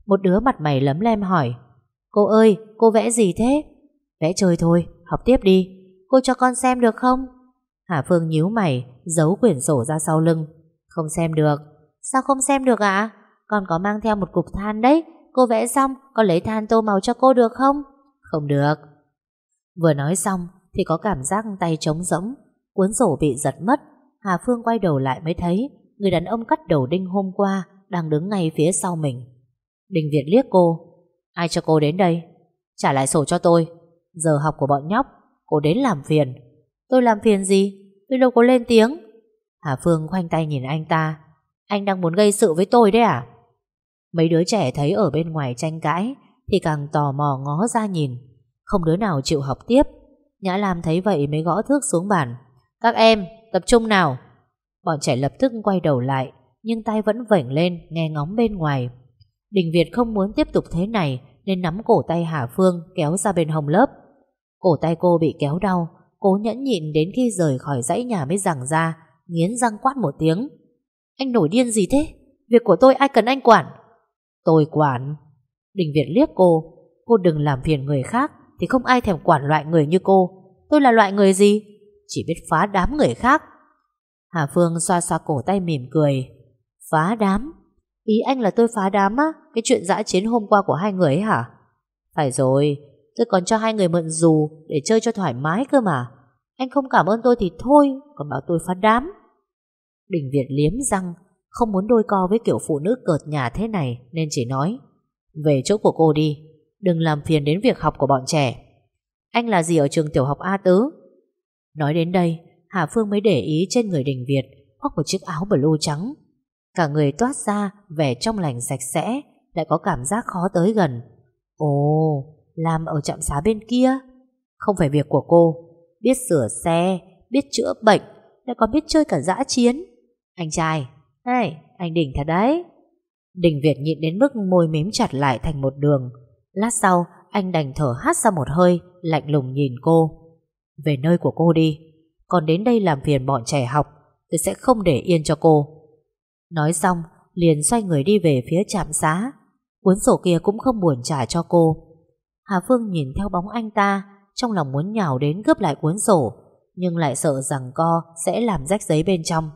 Một đứa mặt mày lấm lem hỏi Cô ơi, cô vẽ gì thế? Vẽ chơi thôi, học tiếp đi Cô cho con xem được không? Hà Phương nhíu mày Giấu quyển sổ ra sau lưng Không xem được Sao không xem được ạ? Con có mang theo một cục than đấy Cô vẽ xong, con lấy than tô màu cho cô được không? Không được Vừa nói xong Thì có cảm giác tay trống rỗng Cuốn sổ bị giật mất Hà Phương quay đầu lại mới thấy Người đàn ông cắt đầu đinh hôm qua Đang đứng ngay phía sau mình Đình Việt liếc cô Ai cho cô đến đây? Trả lại sổ cho tôi. Giờ học của bọn nhóc Cô đến làm phiền. Tôi làm phiền gì? Tôi đâu có lên tiếng. Hà Phương khoanh tay nhìn anh ta. Anh đang muốn gây sự với tôi đấy à? Mấy đứa trẻ thấy ở bên ngoài tranh cãi Thì càng tò mò ngó ra nhìn. Không đứa nào chịu học tiếp. Nhã Lam thấy vậy mới gõ thước xuống bàn. Các em, tập trung nào. Bọn trẻ lập tức quay đầu lại, nhưng tay vẫn vểnh lên, nghe ngóng bên ngoài. Đình Việt không muốn tiếp tục thế này, nên nắm cổ tay Hà Phương kéo ra bên hồng lớp. Cổ tay cô bị kéo đau, cố nhẫn nhịn đến khi rời khỏi dãy nhà mới rằng ra, nghiến răng quát một tiếng. Anh nổi điên gì thế? Việc của tôi ai cần anh quản? Tôi quản. Đình Việt liếc cô, cô đừng làm phiền người khác, thì không ai thèm quản loại người như cô. Tôi là loại người gì? Chỉ biết phá đám người khác Hà Phương xoa xoa cổ tay mỉm cười Phá đám Ý anh là tôi phá đám á Cái chuyện dã chiến hôm qua của hai người ấy hả? Phải rồi Tôi còn cho hai người mượn dù Để chơi cho thoải mái cơ mà. Anh không cảm ơn tôi thì thôi Còn bảo tôi phá đám. Đình Việt liếm răng Không muốn đôi co với kiểu phụ nữ cợt nhà thế này Nên chỉ nói Về chỗ của cô đi Đừng làm phiền đến việc học của bọn trẻ. Anh là gì ở trường tiểu học A Tứ? Nói đến đây, Hà Phương mới để ý trên người Đình Việt khoác một chiếc áo blue trắng. Cả người toát ra vẻ trong lành sạch sẽ, lại có cảm giác khó tới gần. Ồ, làm ở trạm xá bên kia. Không phải việc của cô. Biết sửa xe, biết chữa bệnh, lại còn biết chơi cả dã chiến. Anh trai, hey, anh đỉnh thật đấy. Đình Việt nhịn đến mức môi mím chặt lại thành một đường. Lát sau, anh đành thở hát ra một hơi, lạnh lùng nhìn cô. Về nơi của cô đi Còn đến đây làm phiền bọn trẻ học Tôi sẽ không để yên cho cô Nói xong, liền xoay người đi về phía trạm xá. Cuốn sổ kia cũng không buồn trả cho cô. Hà Phương nhìn theo bóng anh ta, Trong lòng muốn nhào đến cướp lại cuốn sổ, Nhưng lại sợ rằng co Sẽ làm rách giấy bên trong.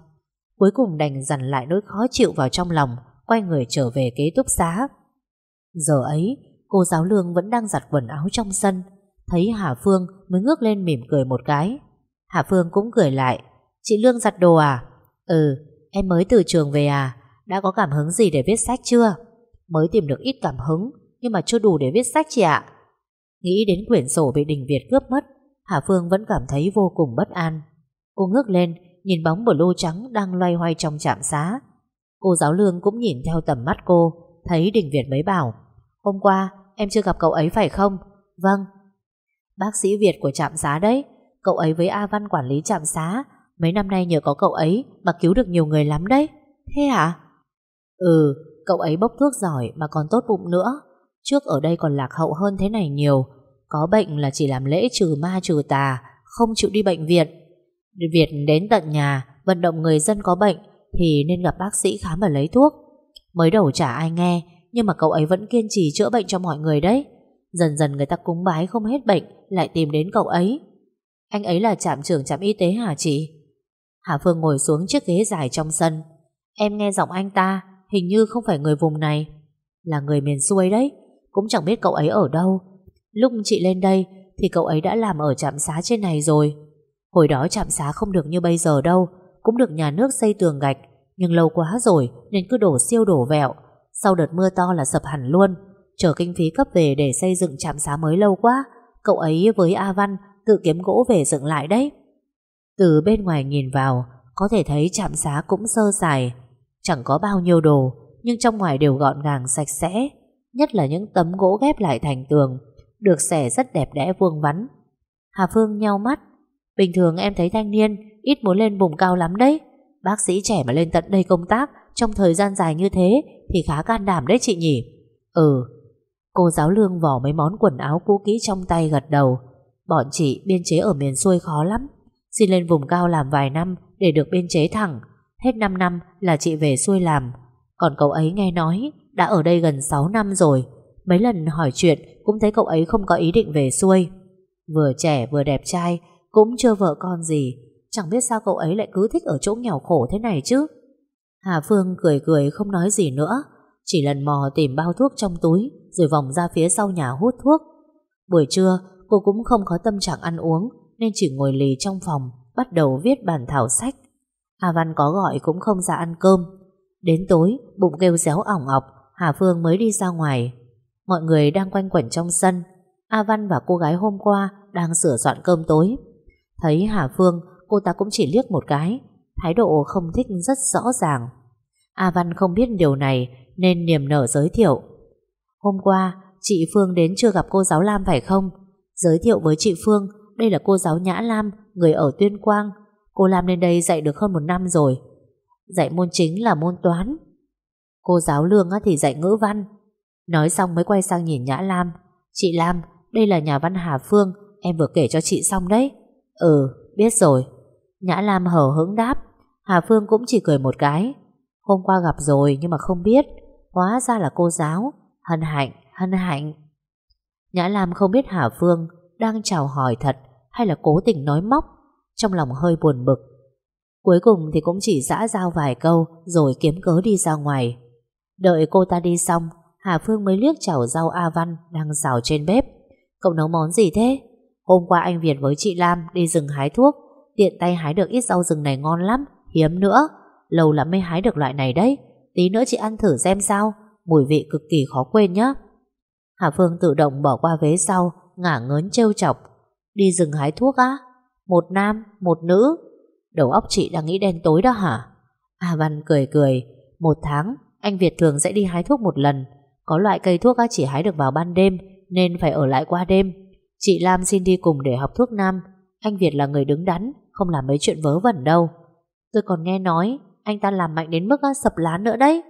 Cuối cùng đành dằn lại nỗi khó chịu vào trong lòng, Quay người trở về kế túc xá. Giờ ấy, Cô giáo lương vẫn đang giặt quần áo trong sân, Thấy Hà Phương mới ngước lên mỉm cười một cái. Hà Phương cũng cười lại, Chị Lương giặt đồ à? Ừ em mới từ trường về à? Đã có cảm hứng gì để viết sách chưa? Mới tìm được ít cảm hứng, Nhưng mà chưa đủ để viết sách chị ạ. Nghĩ đến quyển sổ bị Đình Việt cướp mất, Hà Phương vẫn cảm thấy vô cùng bất an. Cô ngước lên, Nhìn bóng blue trắng đang loay hoay trong trạm xá. Cô giáo lương cũng nhìn theo tầm mắt cô, Thấy Đình Việt mới bảo, Hôm qua em chưa gặp cậu ấy phải không? Vâng. Bác sĩ Việt của trạm xá đấy, Cậu ấy với A Văn quản lý trạm xá Mấy năm nay nhờ có cậu ấy Mà cứu được nhiều người lắm đấy. Thế hả? Ừ cậu ấy bốc thuốc giỏi mà còn tốt bụng nữa. Trước ở đây còn lạc hậu hơn thế này nhiều. Có bệnh là chỉ làm lễ trừ ma trừ tà, Không chịu đi bệnh viện. Việt đến tận nhà, Vận động người dân có bệnh Thì nên gặp bác sĩ khám và lấy thuốc. Mới đầu chả ai nghe, Nhưng mà cậu ấy vẫn kiên trì chữa bệnh cho mọi người đấy. Dần dần người ta cúng bái không hết bệnh, Lại tìm đến cậu ấy. Anh ấy là trạm trưởng trạm y tế hả chị? Hà Phương ngồi xuống chiếc ghế dài trong sân. Em nghe giọng anh ta, Hình như không phải người vùng này. Là người miền xuôi đấy, Cũng chẳng biết cậu ấy ở đâu. Lúc chị lên đây, Thì cậu ấy đã làm ở trạm xá trên này rồi. Hồi đó trạm xá không được như bây giờ đâu, Cũng được nhà nước xây tường gạch, Nhưng lâu quá rồi Nên cứ đổ siêu đổ vẹo. Sau đợt mưa to là sập hẳn luôn. Chờ kinh phí cấp về để xây dựng trạm xá mới lâu quá, Cậu ấy với A Văn Tự kiếm gỗ về dựng lại đấy. Từ bên ngoài nhìn vào, Có thể thấy trạm xá cũng sơ sài. Chẳng có bao nhiêu đồ, Nhưng trong ngoài đều gọn gàng, sạch sẽ. Nhất là những tấm gỗ ghép lại thành tường, Được xẻ rất đẹp đẽ vuông vắn. Hà Phương nhau mắt. Bình thường em thấy thanh niên Ít muốn lên vùng cao lắm đấy. Bác sĩ trẻ mà lên tận đây công tác, Trong thời gian dài như thế Thì khá can đảm đấy chị nhỉ? Ừ. Cô giáo lương vỏ mấy món quần áo cũ kỹ trong tay gật đầu. Bọn chị biên chế ở miền xuôi khó lắm. Xin lên vùng cao làm vài năm Để được biên chế thẳng. Hết 5 năm là chị về xuôi làm. Còn cậu ấy nghe nói, Đã ở đây gần 6 năm rồi. Mấy lần hỏi chuyện cũng thấy cậu ấy không có ý định về xuôi. Vừa trẻ vừa đẹp trai, Cũng chưa vợ con gì. Chẳng biết sao cậu ấy lại cứ thích ở chỗ nghèo khổ thế này chứ? Hà Phương cười cười không nói gì nữa. Chỉ lần mò tìm bao thuốc trong túi, Rồi vòng ra phía sau nhà hút thuốc. Buổi trưa, cô cũng không có tâm trạng ăn uống. Nên chỉ ngồi lì trong phòng, Bắt đầu viết bản thảo sách. Hà Văn có gọi cũng không ra ăn cơm. Đến tối, bụng kêu réo ỏng ọc, Hà Phương mới đi ra ngoài. Mọi người đang quanh quẩn trong sân. A Văn và cô gái hôm qua Đang sửa soạn cơm tối. Thấy Hà Phương, Cô ta cũng chỉ liếc một cái. Thái độ không thích rất rõ ràng. A Văn không biết điều này, Nên niềm nở giới thiệu. Hôm qua, chị Phương đến chưa gặp cô giáo Lam phải không? Giới thiệu với chị Phương đây là cô giáo Nhã Lam Người ở Tuyên Quang. Cô Lam lên đây dạy được hơn một năm rồi. Dạy môn chính là môn toán. Cô giáo Lương thì dạy ngữ văn. Nói xong mới quay sang nhìn Nhã Lam. Chị Lam Đây là nhà văn Hà Phương Em vừa kể cho chị xong đấy. Ừ biết rồi. Nhã Lam hở hững đáp. Hà Phương cũng chỉ cười một cái. Hôm qua gặp rồi nhưng mà không biết. Hóa ra là cô giáo. Hân hạnh, hân hạnh. Nhã Lam không biết Hà Phương. Đang chào hỏi thật Hay là cố tình nói móc, Trong lòng hơi buồn bực. Cuối cùng thì cũng chỉ giã giao vài câu Rồi kiếm cớ đi ra ngoài. Đợi cô ta đi xong, Hà Phương mới liếc chảo rau A Văn Đang xào trên bếp. Cậu nấu món gì thế? Hôm qua anh Việt với chị Lam đi rừng hái thuốc, Tiện tay hái được ít rau rừng này ngon lắm, Hiếm nữa. Lâu lắm mới hái được loại này đấy, Tí nữa chị ăn thử xem sao, Mùi vị cực kỳ khó quên nhé. Hà Phương tự động bỏ qua vế sau Ngả ngớn trêu chọc. Đi rừng hái thuốc á Một nam, một nữ. Đầu óc chị đang nghĩ đen tối đó hả? A Văn cười cười Một tháng anh Việt thường sẽ đi hái thuốc một lần. Có loại cây thuốc á chỉ hái được vào ban đêm Nên phải ở lại qua đêm. Chị Lam xin đi cùng để học thuốc nam. Anh Việt là người đứng đắn Không làm mấy chuyện vớ vẩn đâu. Tôi còn nghe nói Anh ta làm mạnh đến mức sập lán nữa đấy.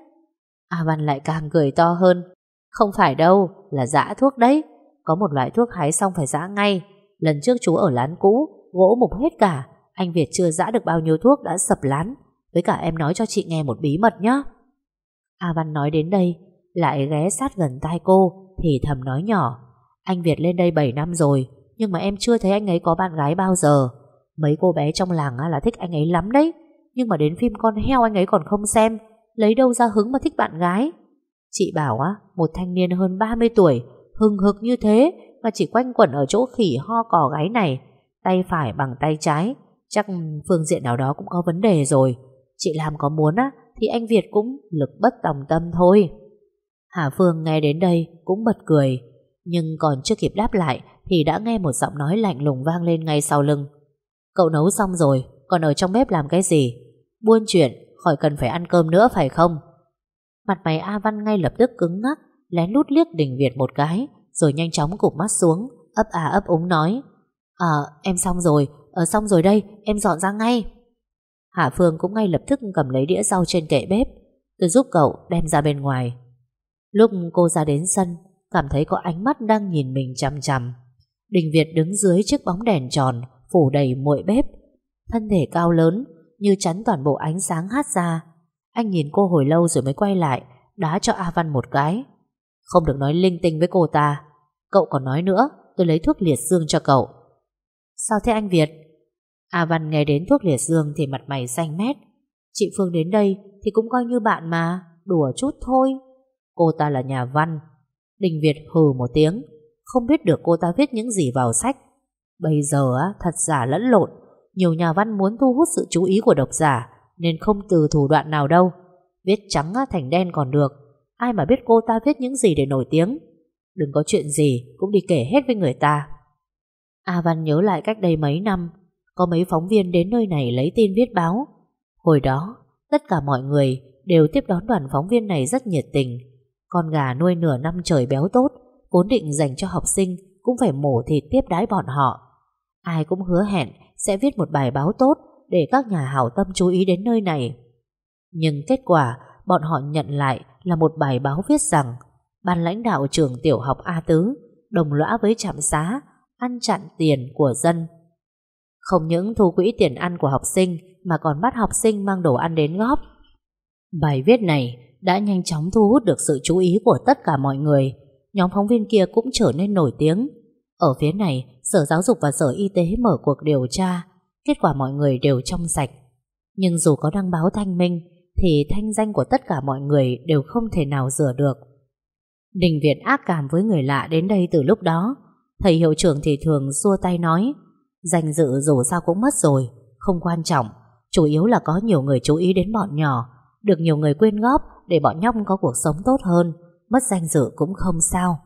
A Văn lại càng cười to hơn. Không phải đâu là giã thuốc đấy. Có một loại thuốc hái xong phải giã ngay. Lần trước chú ở lán cũ, Gỗ mục hết cả, Anh Việt chưa giã được bao nhiêu thuốc đã sập lán. Với cả em nói cho chị nghe một bí mật nhé A Văn nói đến đây, Lại ghé sát gần tai cô, Thì thầm nói nhỏ, Anh Việt lên đây 7 năm rồi, Nhưng mà em chưa thấy anh ấy có bạn gái bao giờ. Mấy cô bé trong làng là thích anh ấy lắm đấy, Nhưng mà đến phim con heo anh ấy còn không xem, Lấy đâu ra hứng mà thích bạn gái? Chị bảo á, Một thanh niên hơn 30 tuổi Hừng hực như thế Mà chỉ quanh quẩn ở chỗ khỉ ho cò gái này, Tay phải bằng tay trái. Chắc phương diện nào đó cũng có vấn đề rồi. Chị làm có muốn á, Thì anh Việt cũng lực bất tòng tâm thôi. Hà Phương nghe đến đây Cũng bật cười, Nhưng còn chưa kịp đáp lại Thì đã nghe một giọng nói lạnh lùng vang lên ngay sau lưng. Cậu nấu xong rồi, Còn ở trong bếp làm cái gì? Buôn chuyện, khỏi cần phải ăn cơm nữa phải không? Mặt mày A Văn ngay lập tức cứng ngắc Lén lút liếc Đình Việt một cái, Rồi nhanh chóng cụp mắt xuống, Ấp à ấp úng nói À em xong rồi Ờ xong rồi đây, em dọn ra ngay. Hạ Phương cũng ngay lập tức cầm lấy đĩa rau trên kệ bếp, Tôi giúp cậu đem ra bên ngoài. Lúc cô ra đến sân, Cảm thấy có ánh mắt đang nhìn mình chằm chằm. Đình Việt đứng dưới chiếc bóng đèn tròn, Phủ đầy muội bếp. Thân thể cao lớn, Như chắn toàn bộ ánh sáng hát ra. Anh nhìn cô hồi lâu rồi mới quay lại, Đá cho A Văn một cái. Không được nói linh tinh với cô ta Cậu còn nói nữa Tôi lấy thuốc liệt dương cho cậu Sao thế anh Việt A Văn nghe đến thuốc liệt dương thì mặt mày xanh mét. Chị Phương đến đây thì cũng coi như bạn mà, đùa chút thôi. Cô ta là nhà văn. Đình Việt hừ một tiếng, không biết được cô ta viết những gì vào sách. Bây giờ á, thật giả lẫn lộn, nhiều nhà văn muốn thu hút sự chú ý của độc giả nên không từ thủ đoạn nào đâu. Viết trắng thành đen còn được, ai mà biết cô ta viết những gì để nổi tiếng. Đừng có chuyện gì cũng đi kể hết với người ta. A Văn nhớ lại cách đây mấy năm có mấy phóng viên đến nơi này lấy tin viết báo. Hồi đó, tất cả mọi người đều tiếp đón đoàn phóng viên này rất nhiệt tình. Con gà nuôi nửa năm trời béo tốt, vốn định dành cho học sinh cũng phải mổ thịt tiếp đái bọn họ. Ai cũng hứa hẹn sẽ viết một bài báo tốt để các nhà hảo tâm chú ý đến nơi này. Nhưng kết quả bọn họ nhận lại là một bài báo viết rằng ban lãnh đạo trường tiểu học A Tứ đồng lõa với trạm xá ăn chặn tiền của dân không những thu quỹ tiền ăn của học sinh mà còn bắt học sinh mang đồ ăn đến góp. Bài viết này đã nhanh chóng thu hút được sự chú ý của tất cả mọi người. Nhóm phóng viên kia cũng trở nên nổi tiếng. Ở phía này, Sở Giáo dục và Sở Y tế mở cuộc điều tra. Kết quả mọi người đều trong sạch. Nhưng dù có đăng báo thanh minh, thì thanh danh của tất cả mọi người đều không thể nào rửa được. Đình Việt ác cảm với người lạ đến đây từ lúc đó. Thầy hiệu trưởng thì thường xua tay nói, Danh dự dù sao cũng mất rồi, Không quan trọng Chủ yếu là có nhiều người chú ý đến bọn nhỏ, Được nhiều người quyên góp Để bọn nhóc có cuộc sống tốt hơn, Mất danh dự cũng không sao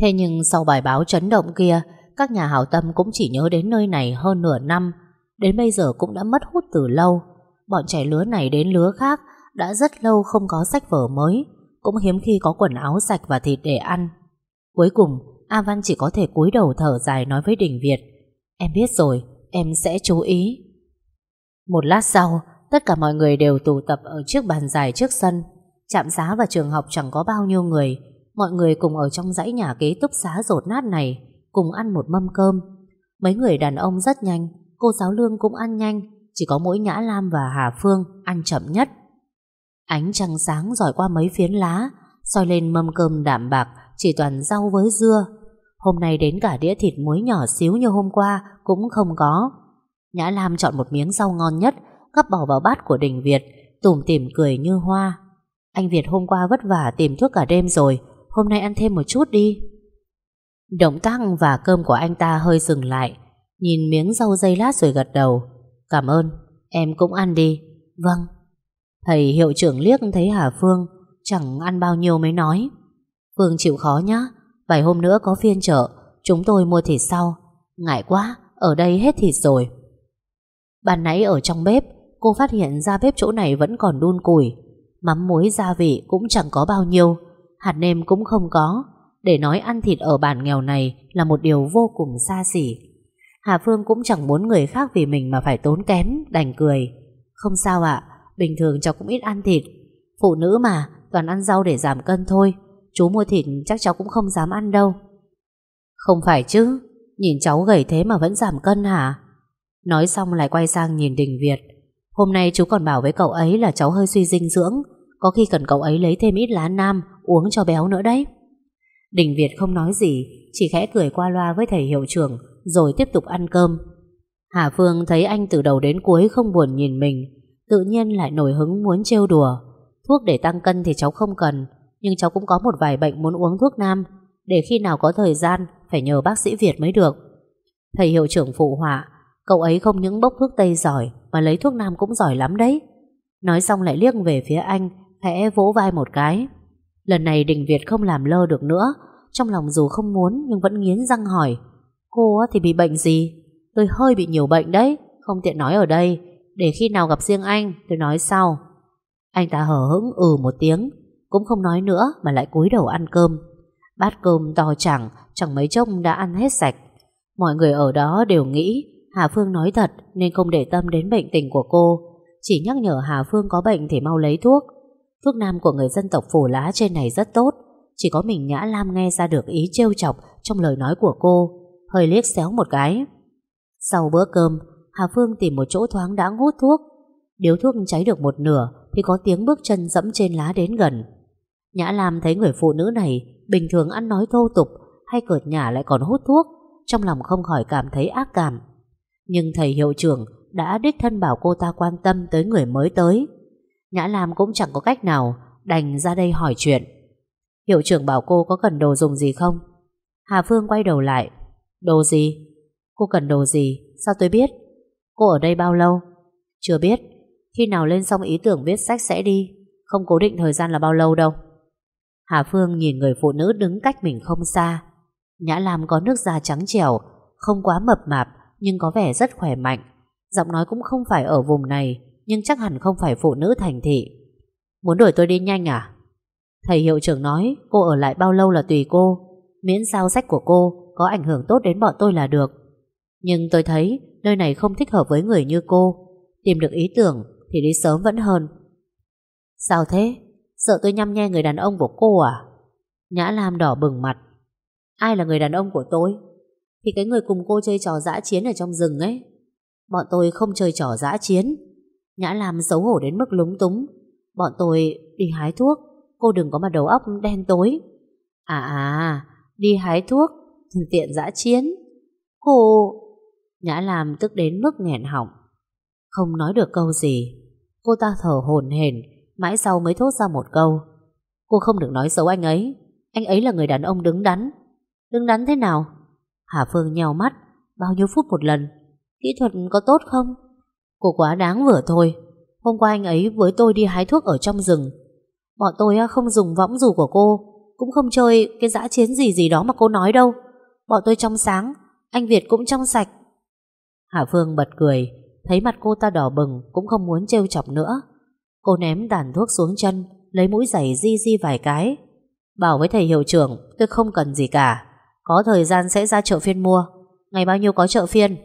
Thế nhưng sau bài báo chấn động kia, Các nhà hảo tâm cũng chỉ nhớ đến nơi này hơn nửa năm Đến bây giờ cũng đã mất hút từ lâu Bọn trẻ lứa này đến lứa khác Đã rất lâu không có sách vở mới Cũng hiếm khi có quần áo sạch và thịt để ăn Cuối cùng A Văn chỉ có thể cúi đầu thở dài nói với Đình Việt Em biết rồi, em sẽ chú ý. Một lát sau, tất cả mọi người đều tụ tập ở chiếc bàn dài trước sân. Trạm xá và trường học chẳng có bao nhiêu người. Mọi người cùng ở trong dãy nhà kế túc xá rột nát này, cùng ăn một mâm cơm. Mấy người đàn ông rất nhanh, cô giáo lương cũng ăn nhanh, chỉ có mỗi Nhã Lam và Hà Phương ăn chậm nhất. Ánh trăng sáng dọi qua mấy phiến lá, soi lên mâm cơm đạm bạc, chỉ toàn rau với dưa, Hôm nay đến cả đĩa thịt muối nhỏ xíu như hôm qua cũng không có. Nhã Lam chọn một miếng rau ngon nhất, gắp bỏ vào bát của Đình Việt, tủm tỉm cười như hoa. Anh Việt hôm qua vất vả tìm thuốc cả đêm rồi, hôm nay ăn thêm một chút đi. Động tác và cơm của anh ta hơi dừng lại, nhìn miếng rau dây lát rồi gật đầu. Cảm ơn, em cũng ăn đi. Vâng. Thầy hiệu trưởng liếc thấy Hà Phương, chẳng ăn bao nhiêu mới nói. Phương chịu khó nhá, Vài hôm nữa có phiên chợ Chúng tôi mua thịt sau Ngại quá, ở đây hết thịt rồi Ban nãy ở trong bếp Cô phát hiện ra bếp chỗ này vẫn còn đun củi Mắm muối gia vị cũng chẳng có bao nhiêu Hạt nêm cũng không có Để nói ăn thịt ở bản nghèo này Là một điều vô cùng xa xỉ Hà Phương cũng chẳng muốn người khác Vì mình mà phải tốn kém, đành cười. Không sao ạ, bình thường cháu cũng ít ăn thịt. Phụ nữ mà Toàn ăn rau để giảm cân thôi. Chú mua thịt chắc cháu cũng không dám ăn đâu. Không phải chứ Nhìn cháu gầy thế mà vẫn giảm cân hả? Nói xong lại quay sang nhìn Đình Việt. Hôm nay chú còn bảo với cậu ấy là cháu hơi suy dinh dưỡng Có khi cần cậu ấy lấy thêm ít lá nam Uống cho béo nữa đấy. Đình Việt không nói gì Chỉ khẽ cười qua loa với thầy hiệu trưởng. Rồi tiếp tục ăn cơm. Hà Phương thấy anh từ đầu đến cuối không buồn nhìn mình, Tự nhiên lại nổi hứng muốn trêu đùa. Thuốc để tăng cân thì cháu không cần, Nhưng cháu cũng có một vài bệnh muốn uống thuốc nam, Để khi nào có thời gian Phải nhờ bác sĩ Việt mới được. Thầy hiệu trưởng phụ họa, Cậu ấy không những bốc thuốc tây giỏi, Mà lấy thuốc nam cũng giỏi lắm đấy. Nói xong lại liếc về phía anh, Khẽ vỗ vai một cái. Lần này Đình Việt không làm lơ được nữa, Trong lòng dù không muốn nhưng vẫn nghiến răng hỏi Cô thì bị bệnh gì? Tôi hơi bị nhiều bệnh đấy, Không tiện nói ở đây. Để khi nào gặp riêng anh, tôi nói sau. Anh ta hở hững ừ một tiếng, Cũng không nói nữa mà lại cúi đầu ăn cơm. Bát cơm to chẳng Chẳng mấy chốc đã ăn hết sạch. Mọi người ở đó đều nghĩ Hà Phương nói thật nên không để tâm đến bệnh tình của cô. Chỉ nhắc nhở Hà Phương có bệnh thì mau lấy thuốc. Thuốc nam của người dân tộc phủ lá trên này rất tốt. Chỉ có mình Nhã Lam nghe ra được ý trêu chọc Trong lời nói của cô. Hơi liếc xéo một cái. Sau bữa cơm, Hà Phương tìm một chỗ thoáng đã hút thuốc. Điếu thuốc cháy được một nửa Thì có tiếng bước chân dẫm trên lá đến gần. Nhã Lam thấy người phụ nữ này Bình thường ăn nói thô tục Hay cợt nhả lại còn hút thuốc, Trong lòng không khỏi cảm thấy ác cảm. Nhưng thầy hiệu trưởng đã đích thân bảo cô ta quan tâm tới người mới tới. Nhã Lam cũng chẳng có cách nào Đành ra đây hỏi chuyện. Hiệu trưởng bảo cô có cần đồ dùng gì không? Hà Phương quay đầu lại Đồ gì? Cô cần đồ gì? Sao tôi biết? Cô ở đây bao lâu? Chưa biết. Khi nào lên xong ý tưởng viết sách sẽ đi. Không cố định thời gian là bao lâu đâu. Hà Phương nhìn người phụ nữ đứng cách mình không xa. Nhã Lam có nước da trắng trẻo, Không quá mập mạp, Nhưng có vẻ rất khỏe mạnh. Giọng nói cũng không phải ở vùng này, Nhưng chắc hẳn không phải phụ nữ thành thị. Muốn đuổi tôi đi nhanh à? Thầy hiệu trưởng nói, Cô ở lại bao lâu là tùy cô. Miễn sao sách của cô có ảnh hưởng tốt đến bọn tôi là được. Nhưng tôi thấy nơi này không thích hợp với người như cô. Tìm được ý tưởng Thì đi sớm vẫn hơn. Sao thế? Sợ tôi nhăm nhe người đàn ông của cô à? Nhã Lam đỏ bừng mặt. Ai là người đàn ông của tôi? Thì cái người cùng cô chơi trò dã chiến ở trong rừng ấy. Bọn tôi không chơi trò dã chiến. Nhã Lam xấu hổ đến mức lúng túng. Bọn tôi đi hái thuốc. Cô đừng có mà đầu óc đen tối. À à Đi hái thuốc. Tiện dã chiến. Cô Nhã làm tức đến mức nghẹn họng. Không nói được câu gì. Cô ta thở hổn hển, Mãi sau mới thốt ra một câu. Cô không được nói xấu anh ấy. Anh ấy là người đàn ông đứng đắn. Đứng đắn thế nào? Hà Phương nheo mắt. Bao nhiêu phút một lần? Kỹ thuật có tốt không? Cô quá đáng vừa thôi. Hôm qua anh ấy với tôi đi hái thuốc ở trong rừng. Bọn tôi à, không dùng võng dù của cô. Cũng không chơi cái dã chiến gì gì đó mà cô nói đâu. Bọn tôi trong sáng, Anh Việt cũng trong sạch. Hà Phương bật cười, Thấy mặt cô ta đỏ bừng, Cũng không muốn trêu chọc nữa. Cô ném đàn thuốc xuống chân, Lấy mũi giày di di vài cái. Bảo với thầy hiệu trưởng, tôi không cần gì cả, Có thời gian sẽ ra chợ phiên mua. Ngày bao nhiêu có chợ phiên?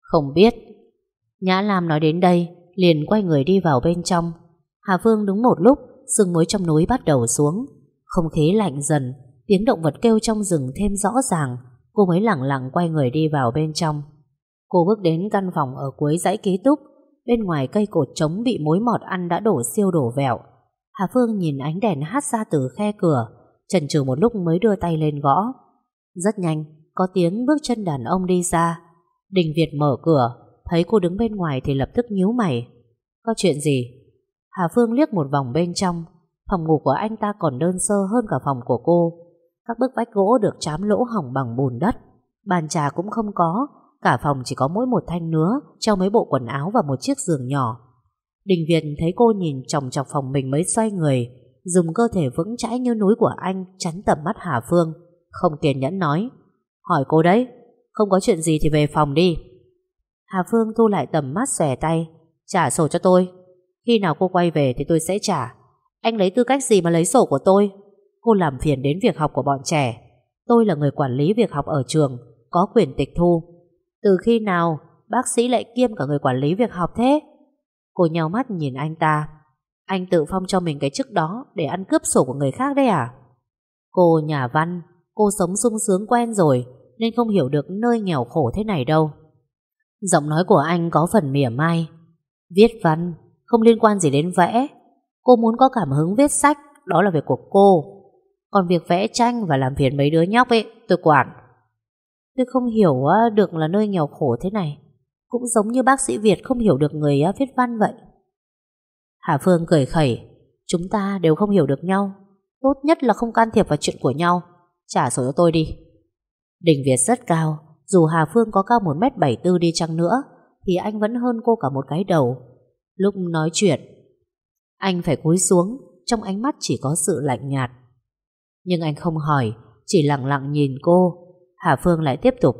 Không biết. Nhã Lam nói đến đây, Liền quay người đi vào bên trong. Hà Phương đứng một lúc Sương muối trong núi bắt đầu xuống. Không khí lạnh dần Tiếng động vật kêu trong rừng thêm rõ ràng. Cô mới lặng lặng quay người đi vào bên trong. Cô bước đến căn phòng ở cuối dãy ký túc. Bên ngoài cây cột trống bị mối mọt ăn đã đổ siêu đổ vẹo. Hà Phương nhìn ánh đèn hát ra từ khe cửa, Chần chừ một lúc mới đưa tay lên gõ. Rất nhanh, Có tiếng bước chân đàn ông đi ra. Đình Việt mở cửa, Thấy cô đứng bên ngoài thì lập tức nhíu mày. Có chuyện gì? Hà Phương liếc một vòng bên trong. Phòng ngủ của anh ta còn đơn sơ hơn cả phòng của cô. Các bức vách gỗ được chám lỗ hỏng bằng bùn đất. Bàn trà cũng không có, Cả phòng chỉ có mỗi một thanh nứa, Treo mấy bộ quần áo và một chiếc giường nhỏ. Đình Việt thấy cô nhìn chòng chọc phòng mình mới xoay người, Dùng cơ thể vững chãi như núi của anh Chắn tầm mắt Hà Phương, Không kiên nhẫn nói, Hỏi cô đấy, Không có chuyện gì thì về phòng đi. Hà Phương thu lại tầm mắt xòe tay, Trả sổ cho tôi, Khi nào cô quay về thì tôi sẽ trả. Anh lấy tư cách gì mà lấy sổ của tôi? Cô làm phiền đến việc học của bọn trẻ Tôi là người quản lý việc học ở trường Có quyền tịch thu Từ khi nào bác sĩ lại kiêm cả người quản lý việc học thế Cô nhau mắt nhìn anh ta Anh tự phong cho mình cái chức đó Để ăn cướp sổ của người khác đấy à Cô nhà văn Cô sống sung sướng quen rồi Nên không hiểu được nơi nghèo khổ thế này đâu Giọng nói của anh có phần mỉa mai. Viết văn, không liên quan gì đến vẽ. Cô muốn có cảm hứng viết sách, đó là việc của cô. Còn việc vẽ tranh và làm phiền mấy đứa nhóc ấy, tôi quản. Tôi không hiểu được là nơi nghèo khổ thế này. Cũng giống như bác sĩ Việt không hiểu được người viết văn vậy. Hà Phương cười khẩy. Chúng ta đều không hiểu được nhau. Tốt nhất là không can thiệp vào chuyện của nhau. Trả sổ cho tôi đi. Đình Việt rất cao. Dù Hà Phương có cao 1m74 đi chăng nữa, thì anh vẫn hơn cô cả một cái đầu. Lúc nói chuyện, anh phải cúi xuống, trong ánh mắt chỉ có sự lạnh nhạt. Nhưng anh không hỏi, chỉ lặng lặng nhìn cô. Hà Phương lại tiếp tục.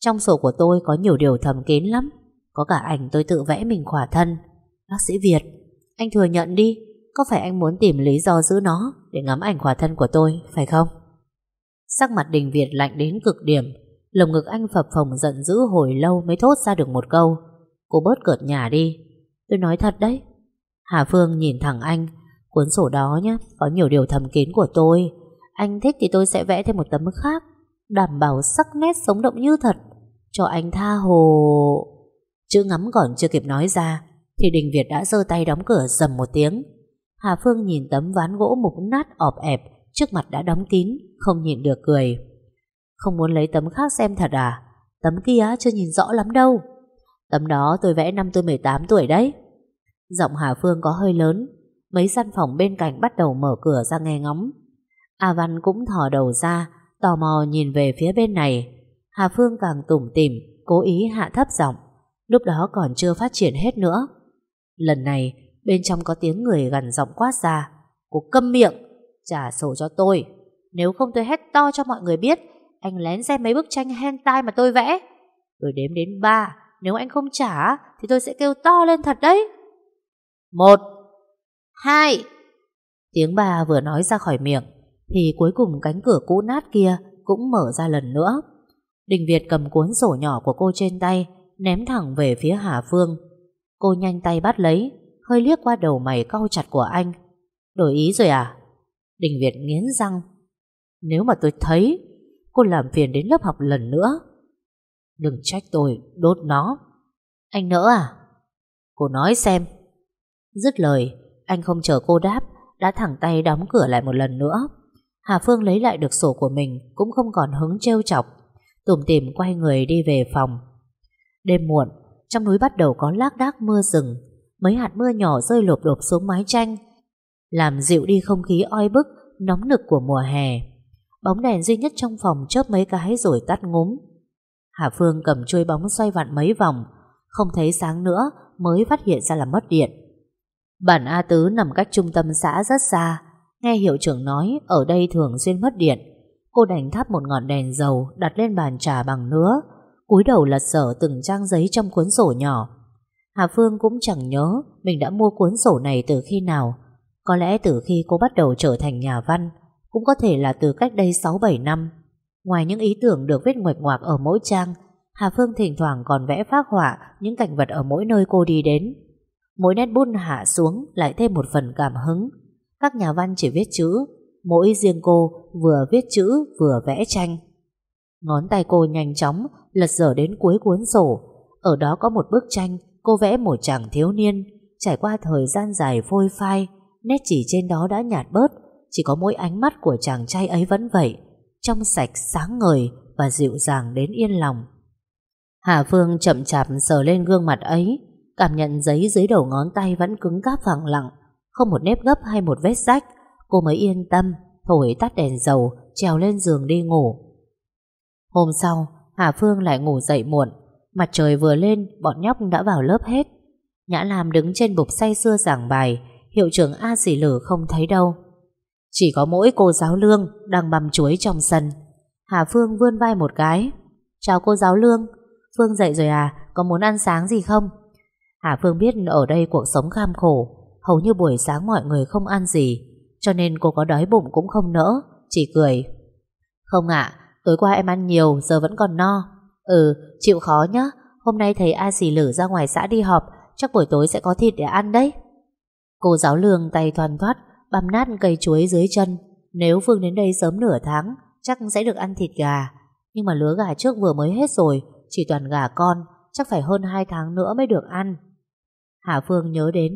Trong sổ của tôi có nhiều điều thầm kín lắm. Có cả ảnh tôi tự vẽ mình khỏa thân. Bác sĩ Việt, anh thừa nhận đi. Có phải anh muốn tìm lý do giữ nó để ngắm ảnh khỏa thân của tôi, phải không? Sắc mặt Đình Việt lạnh đến cực điểm. Lồng ngực anh phập phồng giận dữ hồi lâu mới thốt ra được một câu. Cô bớt cợt nhà đi. Tôi nói thật đấy. Hà Phương nhìn thẳng anh. Cuốn sổ đó nhé, có nhiều điều thầm kín của tôi. Anh thích thì tôi sẽ vẽ thêm một tấm khác. Đảm bảo sắc nét sống động như thật. Cho anh tha hồ... Chữ ngắm còn chưa kịp nói ra thì Đình Việt đã giơ tay đóng cửa dầm một tiếng. Hà Phương nhìn tấm ván gỗ mục nát ọp ẹp trước mặt đã đóng kín, không nhìn được cười. Không muốn lấy tấm khác xem thật à? Tấm kia chưa nhìn rõ lắm đâu. Tấm đó tôi vẽ năm tôi 18 tuổi đấy. Giọng Hà Phương có hơi lớn, mấy gian phòng bên cạnh bắt đầu mở cửa ra nghe ngóng. A Văn cũng thò đầu ra, tò mò nhìn về phía bên này. Hà Phương càng tủm tỉm, cố ý hạ thấp giọng. Lúc đó còn chưa phát triển hết nữa. Lần này, bên trong có tiếng người gần giọng quát ra. Cô câm miệng, trả sổ cho tôi. Nếu không tôi hét to cho mọi người biết, anh lén xem mấy bức tranh hentai mà tôi vẽ. Tôi đếm đến ba, nếu anh không trả thì tôi sẽ kêu to lên thật đấy. Một, hai. Tiếng bà vừa nói ra khỏi miệng, thì cuối cùng cánh cửa cũ nát kia cũng mở ra lần nữa. Đình Việt cầm cuốn sổ nhỏ của cô trên tay, ném thẳng về phía Hà Phương. Cô nhanh tay bắt lấy, hơi liếc qua đầu mày cau chặt của anh. Đổi ý rồi à? Đình Việt nghiến răng. Nếu mà tôi thấy cô làm phiền đến lớp học lần nữa, đừng trách tôi đốt nó. Anh nỡ à? Cô nói xem. Dứt lời, anh không chờ cô đáp, đã thẳng tay đóng cửa lại một lần nữa. Hà Phương lấy lại được sổ của mình cũng không còn hứng trêu chọc. Tùm tìm quay người đi về phòng. Đêm muộn, trong núi bắt đầu có lác đác mưa rừng, mấy hạt mưa nhỏ rơi lộp đột xuống mái tranh, làm dịu đi không khí oi bức, nóng nực của mùa hè. Bóng đèn duy nhất trong phòng chớp mấy cái rồi tắt ngúm. Hà Phương cầm chuôi bóng xoay vặn mấy vòng, không thấy sáng nữa mới phát hiện ra là mất điện. Bản A Tứ nằm cách trung tâm xã rất xa, nghe hiệu trưởng nói ở đây thường xuyên mất điện. Cô đành thắp một ngọn đèn dầu đặt lên bàn trà bằng nứa, cúi đầu lật sở từng trang giấy trong cuốn sổ nhỏ. Hà Phương cũng chẳng nhớ mình đã mua cuốn sổ này từ khi nào. Có lẽ từ khi cô bắt đầu trở thành nhà văn, cũng có thể là từ cách đây 6-7 năm. Ngoài những ý tưởng được viết ngoạch ngoạc ở mỗi trang, Hà Phương thỉnh thoảng còn vẽ phác họa những cảnh vật ở mỗi nơi cô đi đến. Mỗi nét bút hạ xuống lại thêm một phần cảm hứng. Các nhà văn chỉ viết chữ, mỗi riêng cô vừa viết chữ vừa vẽ tranh. Ngón tay cô nhanh chóng lật dở đến cuối cuốn sổ. Ở đó có một bức tranh cô vẽ một chàng thiếu niên trải qua thời gian dài phôi phai nét chỉ trên đó đã nhạt bớt chỉ có mỗi ánh mắt của chàng trai ấy vẫn vậy trong sạch sáng ngời và dịu dàng đến yên lòng. Hà Phương chậm chạp sờ lên gương mặt ấy cảm nhận giấy dưới đầu ngón tay vẫn cứng cáp phẳng lặng không một nếp gấp hay một vết rách. Cô mới yên tâm, thổi tắt đèn dầu, trèo lên giường đi ngủ. Hôm sau, Hà Phương lại ngủ dậy muộn. Mặt trời vừa lên, Bọn nhóc đã vào lớp hết. Nhã Lam đứng trên bục say xưa giảng bài, Hiệu trưởng A Dì Lử không thấy đâu. Chỉ có mỗi cô giáo Lương Đang băm chuối trong sân. Hà Phương vươn vai một cái. Chào cô giáo Lương. Phương dậy rồi à Có muốn ăn sáng gì không? Hà Phương biết ở đây cuộc sống kham khổ. Hầu như buổi sáng mọi người không ăn gì, Cho nên cô có đói bụng cũng không nỡ, Chỉ cười. Không ạ, Tối qua em ăn nhiều, giờ vẫn còn no. Ừ chịu khó nhá, Hôm nay thấy A xì lử ra ngoài xã đi họp, Chắc buổi tối sẽ có thịt để ăn đấy. Cô giáo lương tay thoăn thoát, Băm nát cây chuối dưới chân. Nếu Phương đến đây sớm nửa tháng, Chắc sẽ được ăn thịt gà. Nhưng mà lứa gà trước vừa mới hết rồi, Chỉ toàn gà con, chắc phải hơn 2 tháng nữa mới được ăn. Hà Phương nhớ đến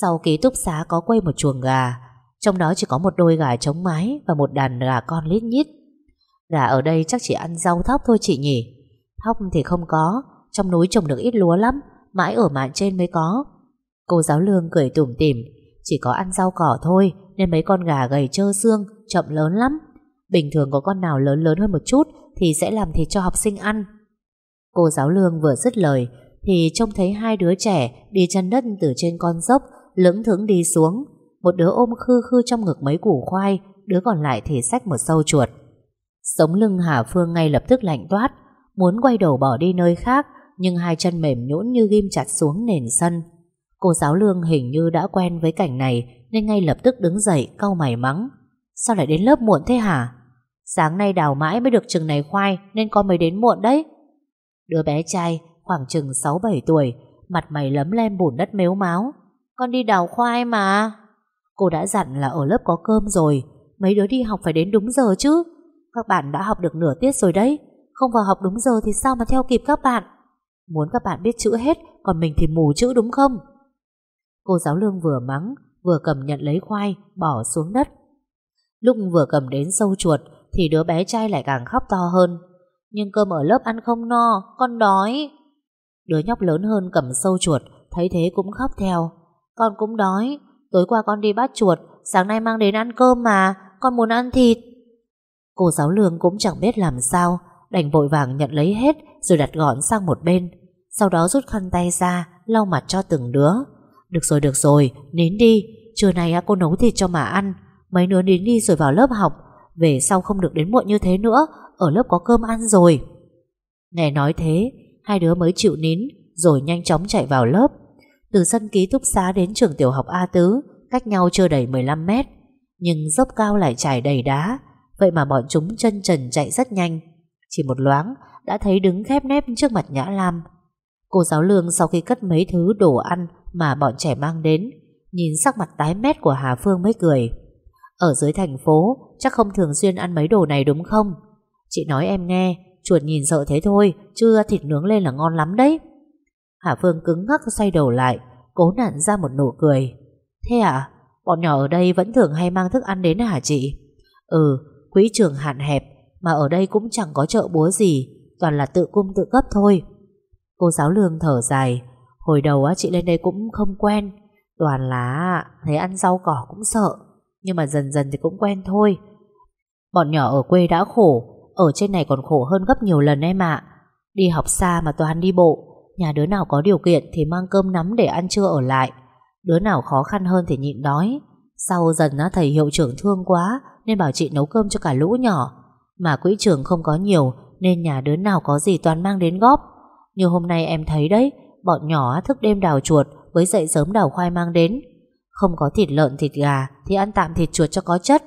sau ký túc xá có quay một chuồng gà, trong đó chỉ có một đôi gà trống mái và một đàn gà con lít nhít. Gà ở đây chắc chỉ ăn rau thóc thôi chị nhỉ. Thóc thì không có, trong núi trồng được ít lúa lắm, mãi ở mạn trên mới có. Cô giáo lương cười tủm tỉm, chỉ có ăn rau cỏ thôi nên mấy con gà gầy trơ xương, chậm lớn lắm. Bình thường có con nào lớn lớn hơn một chút thì sẽ làm thịt cho học sinh ăn. Cô giáo lương vừa dứt lời thì trông thấy hai đứa trẻ đi chân đất từ trên con dốc lững thững đi xuống. Một đứa ôm khư khư trong ngực mấy củ khoai, đứa còn lại thì xách một sâu chuột. Sống lưng Hà Phương ngay lập tức lạnh toát, muốn quay đầu bỏ đi nơi khác, nhưng hai chân mềm nhũn như ghim chặt xuống nền sân. Cô giáo lương hình như đã quen với cảnh này nên ngay lập tức đứng dậy cau mày mắng. Sao lại đến lớp muộn thế hả? Sáng nay đào mãi mới được chừng này khoai nên con mới đến muộn đấy. Đứa bé trai khoảng chừng 6-7 tuổi, mặt mày lấm lem bùn đất mếu máu. Con đi đào khoai mà. Cô đã dặn là ở lớp có cơm rồi, mấy đứa đi học phải đến đúng giờ chứ. Các bạn đã học được nửa tiết rồi đấy, không vào học đúng giờ thì sao mà theo kịp các bạn. Muốn các bạn biết chữ hết, còn mình thì mù chữ đúng không? Cô giáo lương vừa mắng, vừa cầm nhận lấy khoai, bỏ xuống đất. Lúc vừa cầm đến sâu chuột, thì đứa bé trai lại càng khóc to hơn. Nhưng cơm ở lớp ăn không no, con đói. Đứa nhóc lớn hơn cầm sâu chuột, thấy thế cũng khóc theo. Con cũng đói, tối qua con đi bắt chuột, sáng nay mang đến ăn cơm mà, con muốn ăn thịt. Cô giáo lương cũng chẳng biết làm sao, đành vội vàng nhận lấy hết rồi đặt gọn sang một bên. Sau đó rút khăn tay ra, lau mặt cho từng đứa. Được rồi, được rồi, nín đi, trưa nay cô nấu thịt cho mà ăn. Mấy đứa nín đi rồi vào lớp học, về sau không được đến muộn như thế nữa, ở lớp có cơm ăn rồi. Nghe nói thế, hai đứa mới chịu nín, rồi nhanh chóng chạy vào lớp. Từ sân ký túc xá đến trường tiểu học A Tứ, cách nhau chưa đầy 15 mét, nhưng dốc cao lại trải đầy đá, vậy mà bọn chúng chân trần chạy rất nhanh. Chỉ một loáng, đã thấy đứng khép nép trước mặt Nhã Lam. Cô giáo lương sau khi cất mấy thứ đồ ăn mà bọn trẻ mang đến, nhìn sắc mặt tái mét của Hà Phương mới cười. Ở dưới thành phố, chắc không thường xuyên ăn mấy đồ này đúng không? Chị nói em nghe, chuột nhìn sợ thế thôi, chứ thịt nướng lên là ngon lắm đấy. Hà Phương cứng ngắc xoay đầu lại, cố nặn ra một nụ cười. Thế à, bọn nhỏ ở đây vẫn thường hay mang thức ăn đến hả chị? Ừ, quỹ trường hạn hẹp, mà ở đây cũng chẳng có chợ búa gì, toàn là tự cung tự cấp thôi. Cô giáo lương thở dài, hồi đầu á chị lên đây cũng không quen, toàn là thấy ăn rau cỏ cũng sợ, nhưng mà dần dần thì cũng quen thôi. Bọn nhỏ ở quê đã khổ, ở trên này còn khổ hơn gấp nhiều lần em ạ. Đi học xa mà toàn đi bộ, nhà đứa nào có điều kiện thì mang cơm nắm để ăn trưa ở lại. Đứa nào khó khăn hơn thì nhịn đói. Sau dần á, thầy hiệu trưởng thương quá nên bảo chị nấu cơm cho cả lũ nhỏ. Mà quỹ trường không có nhiều nên nhà đứa nào có gì toàn mang đến góp. Như hôm nay em thấy đấy, bọn nhỏ thức đêm đào chuột với dậy sớm đào khoai mang đến. Không có thịt lợn thịt gà thì ăn tạm thịt chuột cho có chất.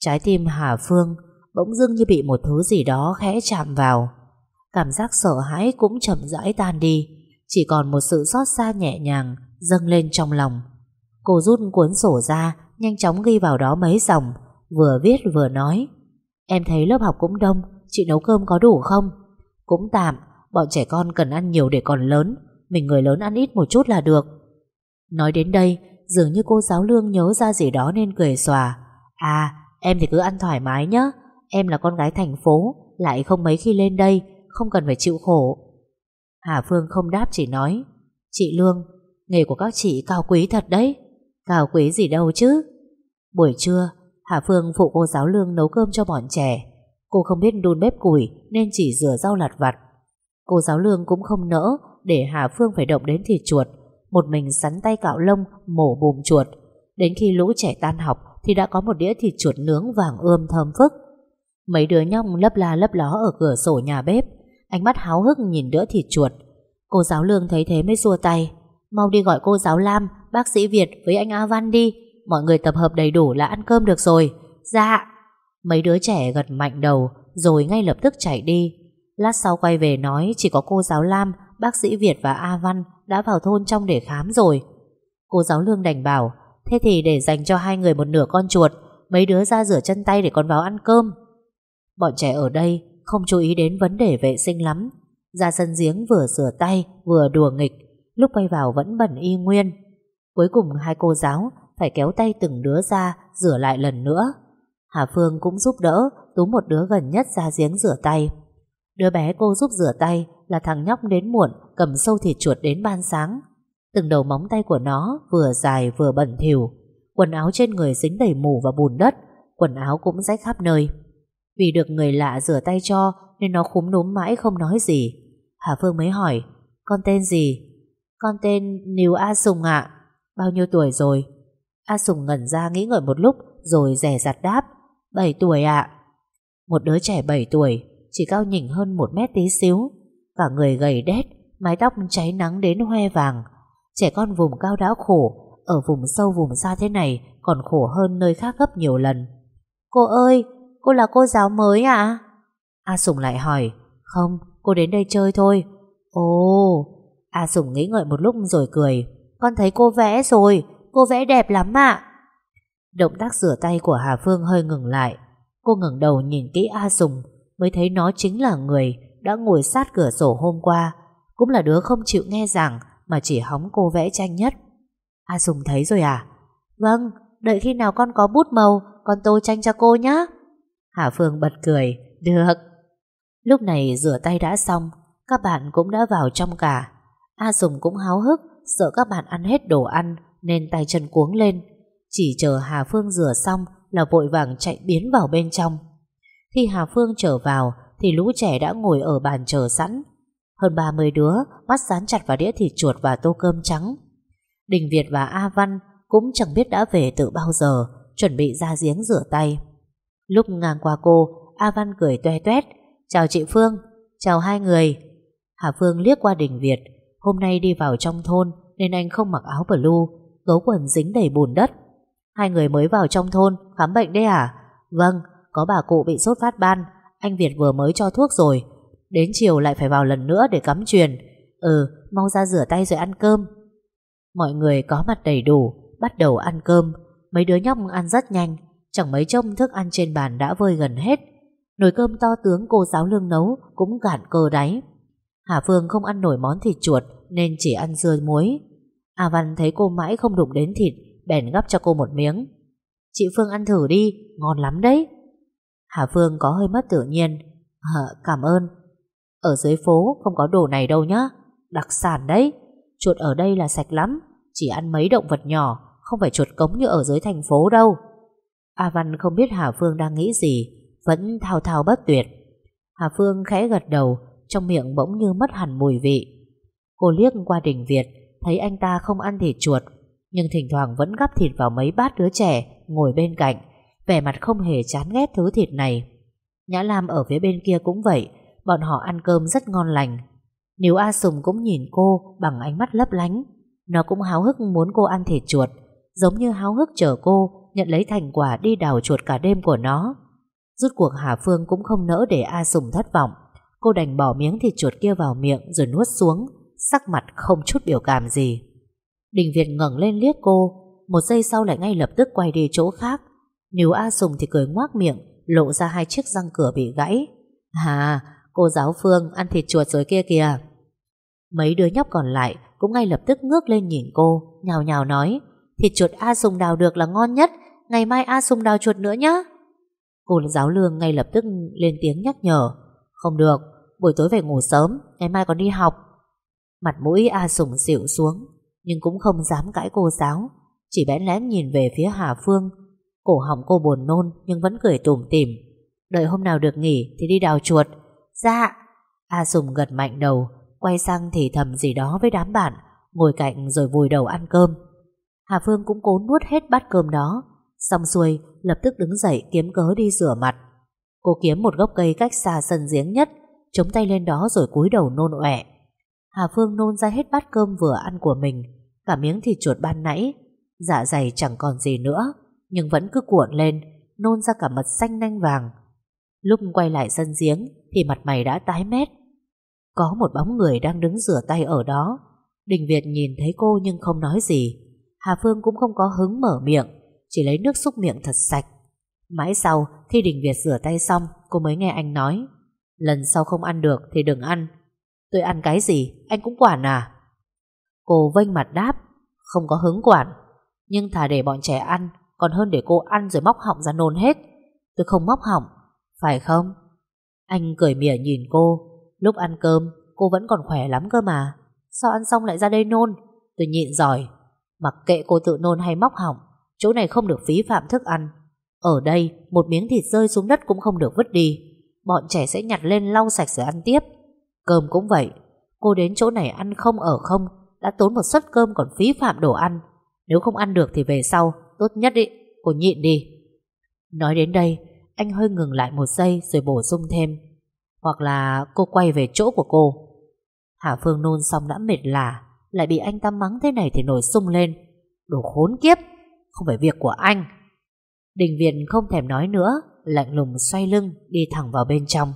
Trái tim Hà Phương bỗng dưng như bị một thứ gì đó khẽ chạm vào. Cảm giác sợ hãi cũng chậm rãi tan đi, chỉ còn một sự xót xa nhẹ nhàng dâng lên trong lòng. Cô rút cuốn sổ ra, nhanh chóng ghi vào đó mấy dòng, vừa viết vừa nói. Em thấy lớp học cũng đông, chị nấu cơm có đủ không? Cũng tạm, bọn trẻ con cần ăn nhiều để còn lớn, mình người lớn ăn ít một chút là được. Nói đến đây, dường như cô giáo lương nhớ ra gì đó nên cười xòa. À, em thì cứ ăn thoải mái nhé, em là con gái thành phố, lại không mấy khi lên đây, không cần phải chịu khổ. Hà Phương không đáp chỉ nói, chị Lương, nghề của các chị cao quý thật đấy. Cao quý gì đâu chứ. Buổi trưa, Hà Phương phụ cô giáo Lương nấu cơm cho bọn trẻ. Cô không biết đun bếp củi nên chỉ rửa rau lặt vặt. Cô giáo Lương cũng không nỡ để Hà Phương phải động đến thịt chuột. Một mình sắn tay cạo lông mổ bùm chuột. Đến khi lũ trẻ tan học thì đã có một đĩa thịt chuột nướng vàng ươm thơm phức. Mấy đứa nhóc lấp la lấp ló ở cửa sổ nhà bếp Ánh mắt háo hức nhìn đỡ thịt chuột. Cô giáo lương thấy thế mới xua tay. Mau đi gọi cô giáo Lam, Bác sĩ Việt với anh A Văn đi. Mọi người tập hợp đầy đủ là ăn cơm được rồi. Dạ. Mấy đứa trẻ gật mạnh đầu, Rồi ngay lập tức chạy đi. Lát sau quay về nói chỉ có cô giáo Lam, Bác sĩ Việt và A Văn Đã vào thôn trong để khám rồi. Cô giáo lương đành bảo, Thế thì để dành cho hai người một nửa con chuột, Mấy đứa ra rửa chân tay để còn vào ăn cơm. Bọn trẻ ở đây không chú ý đến vấn đề vệ sinh lắm. Ra sân giếng vừa rửa tay, Vừa đùa nghịch, Lúc quay vào vẫn bẩn y nguyên. Cuối cùng hai cô giáo Phải kéo tay từng đứa ra Rửa lại lần nữa. Hà Phương cũng giúp đỡ Tú một đứa gần nhất ra giếng rửa tay. Đứa bé cô giúp rửa tay Là thằng nhóc đến muộn, Cầm sâu thịt chuột đến ban sáng. Từng đầu móng tay của nó vừa dài vừa bẩn thỉu. Quần áo trên người dính đầy mù và bùn đất, Quần áo cũng rách khắp nơi. Vì được người lạ rửa tay cho, Nên nó khúm núm mãi không nói gì. Hà Phương mới hỏi, Con tên gì? Con tên Níu A Sùng ạ. Bao nhiêu tuổi rồi? A Sùng ngẩn ra nghĩ ngợi một lúc, Rồi rẻ rặt đáp 7 tuổi ạ. Một đứa trẻ 7 tuổi, Chỉ cao nhỉnh hơn một mét tí xíu. Cả người gầy đét, Mái tóc cháy nắng đến hoe vàng. Trẻ con vùng cao đã khổ, Ở vùng sâu vùng xa thế này Còn khổ hơn nơi khác gấp nhiều lần. Cô ơi Cô là cô giáo mới à A Sùng lại hỏi Không cô đến đây chơi thôi. Ồ. A Sùng nghĩ ngợi một lúc rồi cười Con thấy cô vẽ rồi Cô vẽ đẹp lắm ạ. Động tác rửa tay của Hà Phương hơi ngừng lại. Cô ngẩng đầu nhìn kỹ A Sùng Mới thấy nó chính là người Đã ngồi sát cửa sổ hôm qua. Cũng là đứa không chịu nghe giảng Mà chỉ hóng cô vẽ tranh nhất. A Sùng thấy rồi à? Vâng, đợi khi nào con có bút màu Con tô tranh cho cô nhé Hà Phương bật cười, Được. Lúc này rửa tay đã xong, Các bạn cũng đã vào trong cả A Dùng cũng háo hức, Sợ các bạn ăn hết đồ ăn Nên tay chân cuống lên. Chỉ chờ Hà Phương rửa xong Là vội vàng chạy biến vào bên trong. Khi Hà Phương trở vào Thì lũ trẻ đã ngồi ở bàn chờ sẵn. Hơn 30 đứa Mắt dán chặt vào đĩa thịt chuột và tô cơm trắng. Đình Việt và A Văn Cũng chẳng biết đã về từ bao giờ, Chuẩn bị ra giếng rửa tay. Lúc ngang qua cô, A Văn cười toe toét. Chào chị Phương, Chào hai người. Hà Phương liếc qua Đình Việt. Hôm nay đi vào trong thôn Nên anh không mặc áo blue, Gấu quần dính đầy bùn đất. Hai người mới vào trong thôn khám bệnh đấy à? Vâng có bà cụ bị sốt phát ban, Anh Việt vừa mới cho thuốc rồi. Đến chiều lại phải vào lần nữa để cắm truyền. Ừ mau ra rửa tay rồi ăn cơm. Mọi người có mặt đầy đủ, Bắt đầu ăn cơm. Mấy đứa nhóc ăn rất nhanh. Chẳng mấy trông thức ăn trên bàn đã vơi gần hết. Nồi cơm to tướng cô giáo lương nấu Cũng gạn cơ đáy. Hà Phương không ăn nổi món thịt chuột Nên chỉ ăn dưa muối. A Văn thấy cô mãi không đụng đến thịt Bèn gắp cho cô một miếng. Chị Phương ăn thử đi, ngon lắm đấy. Hà Phương có hơi mất tự nhiên. À, Cảm ơn. Ở dưới phố không có đồ này đâu nhá. Đặc sản đấy. Chuột ở đây là sạch lắm. Chỉ ăn mấy động vật nhỏ Không phải chuột cống như ở dưới thành phố đâu. A Văn không biết Hà Phương đang nghĩ gì, Vẫn thao thao bất tuyệt. Hà Phương khẽ gật đầu, Trong miệng bỗng như mất hẳn mùi vị. Cô liếc qua đình Việt, Thấy anh ta không ăn thịt chuột, Nhưng thỉnh thoảng vẫn gắp thịt vào mấy bát đứa trẻ, Ngồi bên cạnh, Vẻ mặt không hề chán ghét thứ thịt này. Nhã Lam ở phía bên kia cũng vậy, Bọn họ ăn cơm rất ngon lành. Nếu A Sùng cũng nhìn cô Bằng ánh mắt lấp lánh, Nó cũng háo hức muốn cô ăn thịt chuột, Giống như háo hức chờ cô Nhận lấy thành quả đi đào chuột cả đêm của nó. Rút cuộc Hà Phương cũng không nỡ để A Sùng thất vọng. Cô đành bỏ miếng thịt chuột kia vào miệng Rồi nuốt xuống, Sắc mặt không chút biểu cảm gì. Đình Việt ngẩng lên liếc cô, Một giây sau lại ngay lập tức quay đi chỗ khác. Nếu A Sùng thì cười ngoác miệng, Lộ ra hai chiếc răng cửa bị gãy. À cô giáo Phương ăn thịt chuột rồi kia kìa. Mấy đứa nhóc còn lại Cũng ngay lập tức ngước lên nhìn cô, Nhào nhào nói, Thịt chuột A Sùng đào được là ngon nhất Ngày mai A Sùng đào chuột nữa nhé Cô giáo lương ngay lập tức lên tiếng nhắc nhở. Không được, Buổi tối về ngủ sớm, Ngày mai còn đi học. Mặt mũi A Sùng xỉu xuống, Nhưng cũng không dám cãi cô giáo. Chỉ bẽn lẽn nhìn về phía Hà Phương. Cổ họng cô buồn nôn, Nhưng vẫn cười tủm tỉm. Đợi hôm nào được nghỉ thì đi đào chuột. Dạ. A Sùng gật mạnh đầu, Quay sang thì thầm gì đó với đám bạn, Ngồi cạnh rồi vùi đầu ăn cơm. Hà Phương cũng cố nuốt hết bát cơm đó Xong xuôi, lập tức đứng dậy kiếm cớ đi rửa mặt. Cô kiếm một gốc cây cách xa sân giếng nhất, Chống tay lên đó rồi cúi đầu nôn ọe. Hà Phương nôn ra hết bát cơm vừa ăn của mình, Cả miếng thịt chuột ban nãy. Dạ dày chẳng còn gì nữa, Nhưng vẫn cứ cuộn lên, Nôn ra cả mật xanh nanh vàng. Lúc quay lại sân giếng Thì mặt mày đã tái mét. Có một bóng người đang đứng rửa tay ở đó. Đình Việt nhìn thấy cô nhưng không nói gì. Hà Phương cũng không có hứng mở miệng. Chỉ lấy nước xúc miệng thật sạch. Mãi sau khi Đình Việt rửa tay xong, Cô mới nghe anh nói, Lần sau không ăn được thì đừng ăn. Tôi ăn cái gì? Anh cũng quản à? Cô vênh mặt đáp, Không có hứng quản, Nhưng thà để bọn trẻ ăn, Còn hơn để cô ăn rồi móc họng ra nôn hết. Tôi không móc họng, Phải không? Anh cười mỉa nhìn cô, Lúc ăn cơm, cô vẫn còn khỏe lắm cơ mà. Sao ăn xong lại ra đây nôn? Tôi nhịn giỏi, Mặc kệ cô tự nôn hay móc họng Chỗ này không được phí phạm thức ăn. Ở đây một miếng thịt rơi xuống đất cũng không được vứt đi. Bọn trẻ sẽ nhặt lên lau sạch rồi ăn tiếp. Cơm cũng vậy. Cô đến chỗ này ăn không ở không Đã tốn một suất cơm còn phí phạm đồ ăn. Nếu không ăn được thì về sau Tốt nhất ý, cô nhịn đi. Nói đến đây Anh hơi ngừng lại một giây rồi bổ sung thêm. Hoặc là cô quay về chỗ của cô. Hà Phương nôn xong đã mệt lả Lại bị anh ta mắng thế này thì nổi sung lên. Đồ khốn kiếp! Không phải việc của anh. Đình Việt không thèm nói nữa, Lạnh lùng xoay lưng đi thẳng vào bên trong.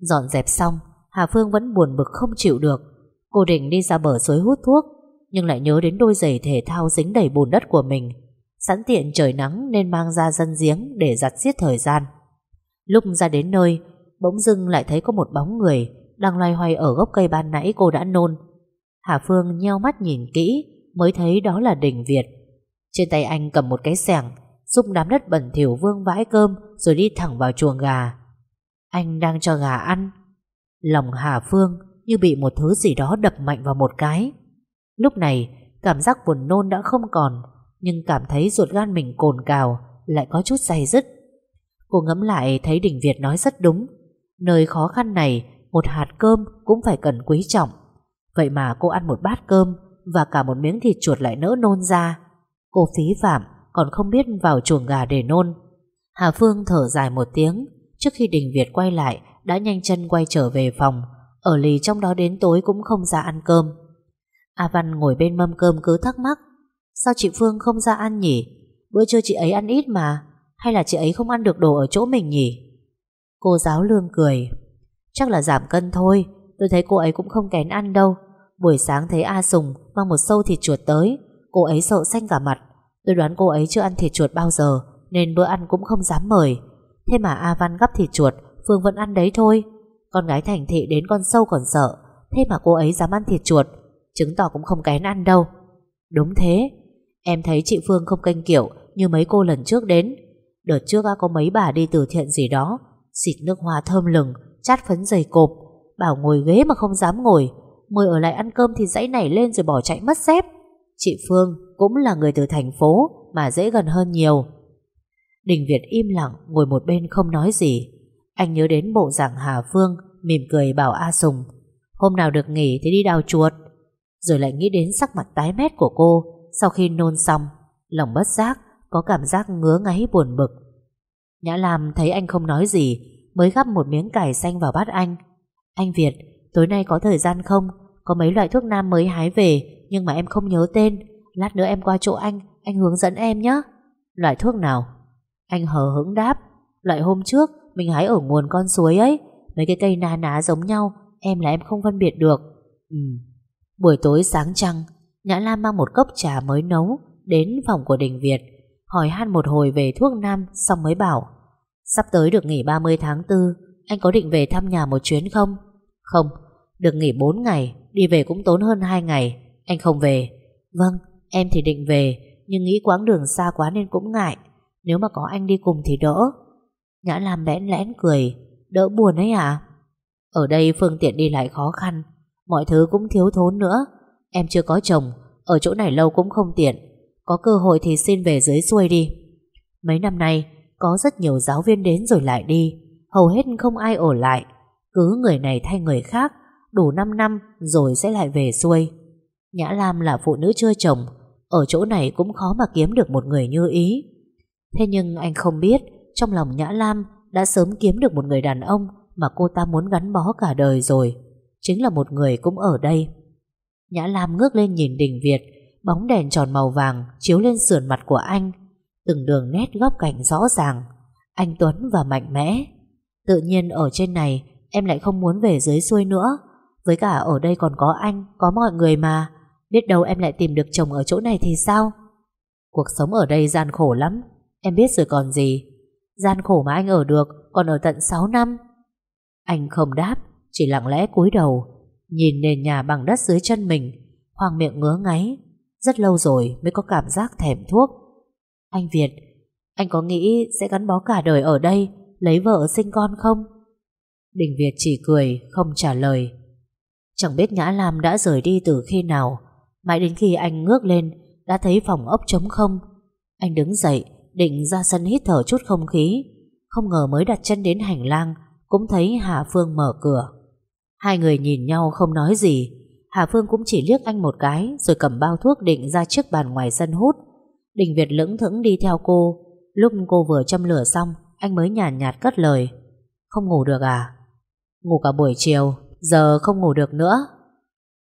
Dọn dẹp xong, Hà Phương vẫn buồn bực không chịu được. Cô định đi ra bờ suối hút thuốc, Nhưng lại nhớ đến đôi giày thể thao dính đầy bùn đất của mình. Sẵn tiện trời nắng Nên mang ra dân giếng để giặt giết thời gian. Lúc ra đến nơi, Bỗng dưng lại thấy có một bóng người Đang loay hoay ở gốc cây ban nãy cô đã nôn. Hà Phương nheo mắt nhìn kỹ, Mới thấy đó là Đình Việt. Trên tay anh cầm một cái xẻng Giúp đám đất bẩn thỉu vương vãi cơm Rồi đi thẳng vào chuồng gà Anh đang cho gà ăn Lòng Hà Phương như bị một thứ gì đó đập mạnh vào một cái. Lúc này, cảm giác buồn nôn đã không còn, nhưng cảm thấy ruột gan mình cồn cào, lại có chút say dứt. Cô ngẫm lại thấy Đình Việt nói rất đúng. Nơi khó khăn này, một hạt cơm cũng phải cần quý trọng. Vậy mà cô ăn một bát cơm và cả một miếng thịt chuột lại nỡ nôn ra. Cô phí phạm, còn không biết vào chuồng gà để nôn. Hà Phương thở dài một tiếng, trước khi Đình Việt quay lại đã nhanh chân quay trở về phòng, ở lì trong đó đến tối cũng không ra ăn cơm. A Văn ngồi bên mâm cơm cứ thắc mắc, sao chị Phương không ra ăn nhỉ? Bữa trưa chị ấy ăn ít mà, hay là chị ấy không ăn được đồ ở chỗ mình nhỉ? Cô giáo lương cười, chắc là giảm cân thôi, tôi thấy cô ấy cũng không kén ăn đâu. Buổi sáng thấy A Sùng mang một sâu thịt chuột tới, cô ấy sợ xanh cả mặt. Tôi đoán cô ấy chưa ăn thịt chuột bao giờ, nên bữa ăn cũng không dám mời. Thế mà A Văn gắp thịt chuột Phương vẫn ăn đấy thôi. Con gái thành thị đến con sâu còn sợ Thế mà cô ấy dám ăn thịt chuột Chứng tỏ cũng không kén ăn đâu. Đúng thế. Em thấy chị Phương không canh kiểu Như mấy cô lần trước đến. Đợt trước có mấy bà đi từ thiện gì đó Xịt nước hoa thơm lừng Chát phấn dày cộp Bảo ngồi ghế mà không dám ngồi Mời ở lại ăn cơm thì dãy nảy lên rồi bỏ chạy mất dép Chị Phương cũng là người từ thành phố Mà dễ gần hơn nhiều. Đình Việt im lặng, ngồi một bên không nói gì. Anh nhớ đến bộ dạng Hà Phương, Mỉm cười bảo A Sùng, Hôm nào được nghỉ thì đi đào chuột. Rồi lại nghĩ đến sắc mặt tái mét của cô Sau khi nôn xong, Lòng bất giác, Có cảm giác ngứa ngáy buồn bực. Nhã Lam thấy anh không nói gì, Mới gắp một miếng cải xanh vào bát anh. Anh Việt, Tối nay có thời gian không? Có mấy loại thuốc nam mới hái về nhưng mà em không nhớ tên. Lát nữa em qua chỗ anh Anh hướng dẫn em nhé Loại thuốc nào? Anh hờ hững đáp. Loại hôm trước, mình hái ở nguồn con suối ấy. Mấy cái cây na ná giống nhau, Em là em không phân biệt được. Ừ. Buổi tối sáng trăng, Nhã Lam mang một cốc trà mới nấu Đến phòng của Đình Việt, Hỏi han một hồi về thuốc nam, Xong mới bảo, Sắp tới được nghỉ 30 tháng 4 Anh có định về thăm nhà một chuyến không? Không, Được nghỉ 4 ngày, Đi về cũng tốn hơn 2 ngày. Anh không về. Vâng em thì định về, Nhưng nghĩ quãng đường xa quá nên cũng ngại. Nếu mà có anh đi cùng thì đỡ. Nhã Lam bẽn lẽn cười. Đỡ buồn ấy à Ở đây phương tiện đi lại khó khăn, Mọi thứ cũng thiếu thốn nữa. Em chưa có chồng, Ở chỗ này lâu cũng không tiện. Có cơ hội thì xin về dưới xuôi đi. Mấy năm nay, Có rất nhiều giáo viên đến rồi lại đi. Hầu hết không ai ở lại. Cứ người này thay người khác, Đủ 5 năm rồi sẽ lại về xuôi. Nhã Lam là phụ nữ chưa chồng Ở chỗ này cũng khó mà kiếm được một người như ý Thế nhưng anh không biết trong lòng Nhã Lam đã sớm kiếm được một người đàn ông mà cô ta muốn gắn bó cả đời rồi. Chính là một người cũng ở đây. Nhã Lam ngước lên nhìn đình Việt, bóng đèn tròn màu vàng chiếu lên sườn mặt của anh. Từng đường nét góc cạnh rõ ràng. Anh Tuấn và mạnh mẽ. Tự nhiên ở trên này em lại không muốn về dưới xuôi nữa. Với cả ở đây còn có anh, có mọi người mà. Biết đâu em lại tìm được chồng ở chỗ này thì sao? Cuộc sống ở đây gian khổ lắm. Em biết rồi còn gì. Gian khổ mà anh ở được Còn ở tận 6 năm Anh không đáp, Chỉ lặng lẽ cúi đầu, Nhìn nền nhà bằng đất dưới chân mình Hoàng miệng ngứa ngáy Rất lâu rồi mới có cảm giác thèm thuốc Anh Việt, Anh có nghĩ sẽ gắn bó cả đời ở đây, Lấy vợ sinh con không Đình Việt chỉ cười, Không trả lời Chẳng biết Nhã Lam đã rời đi từ khi nào Mãi đến khi anh ngước lên Đã thấy phòng ốc trống không. Anh đứng dậy định ra sân hít thở chút không khí. Không ngờ mới đặt chân đến hành lang Cũng thấy Hà Phương mở cửa. Hai người nhìn nhau không nói gì. Hà Phương cũng chỉ liếc anh một cái Rồi cầm bao thuốc định ra chiếc bàn ngoài sân hút. Đình Việt lững thững đi theo cô. Lúc cô vừa châm lửa xong Anh mới nhàn nhạt, nhạt cất lời. Không ngủ được à? Ngủ cả buổi chiều Giờ không ngủ được nữa.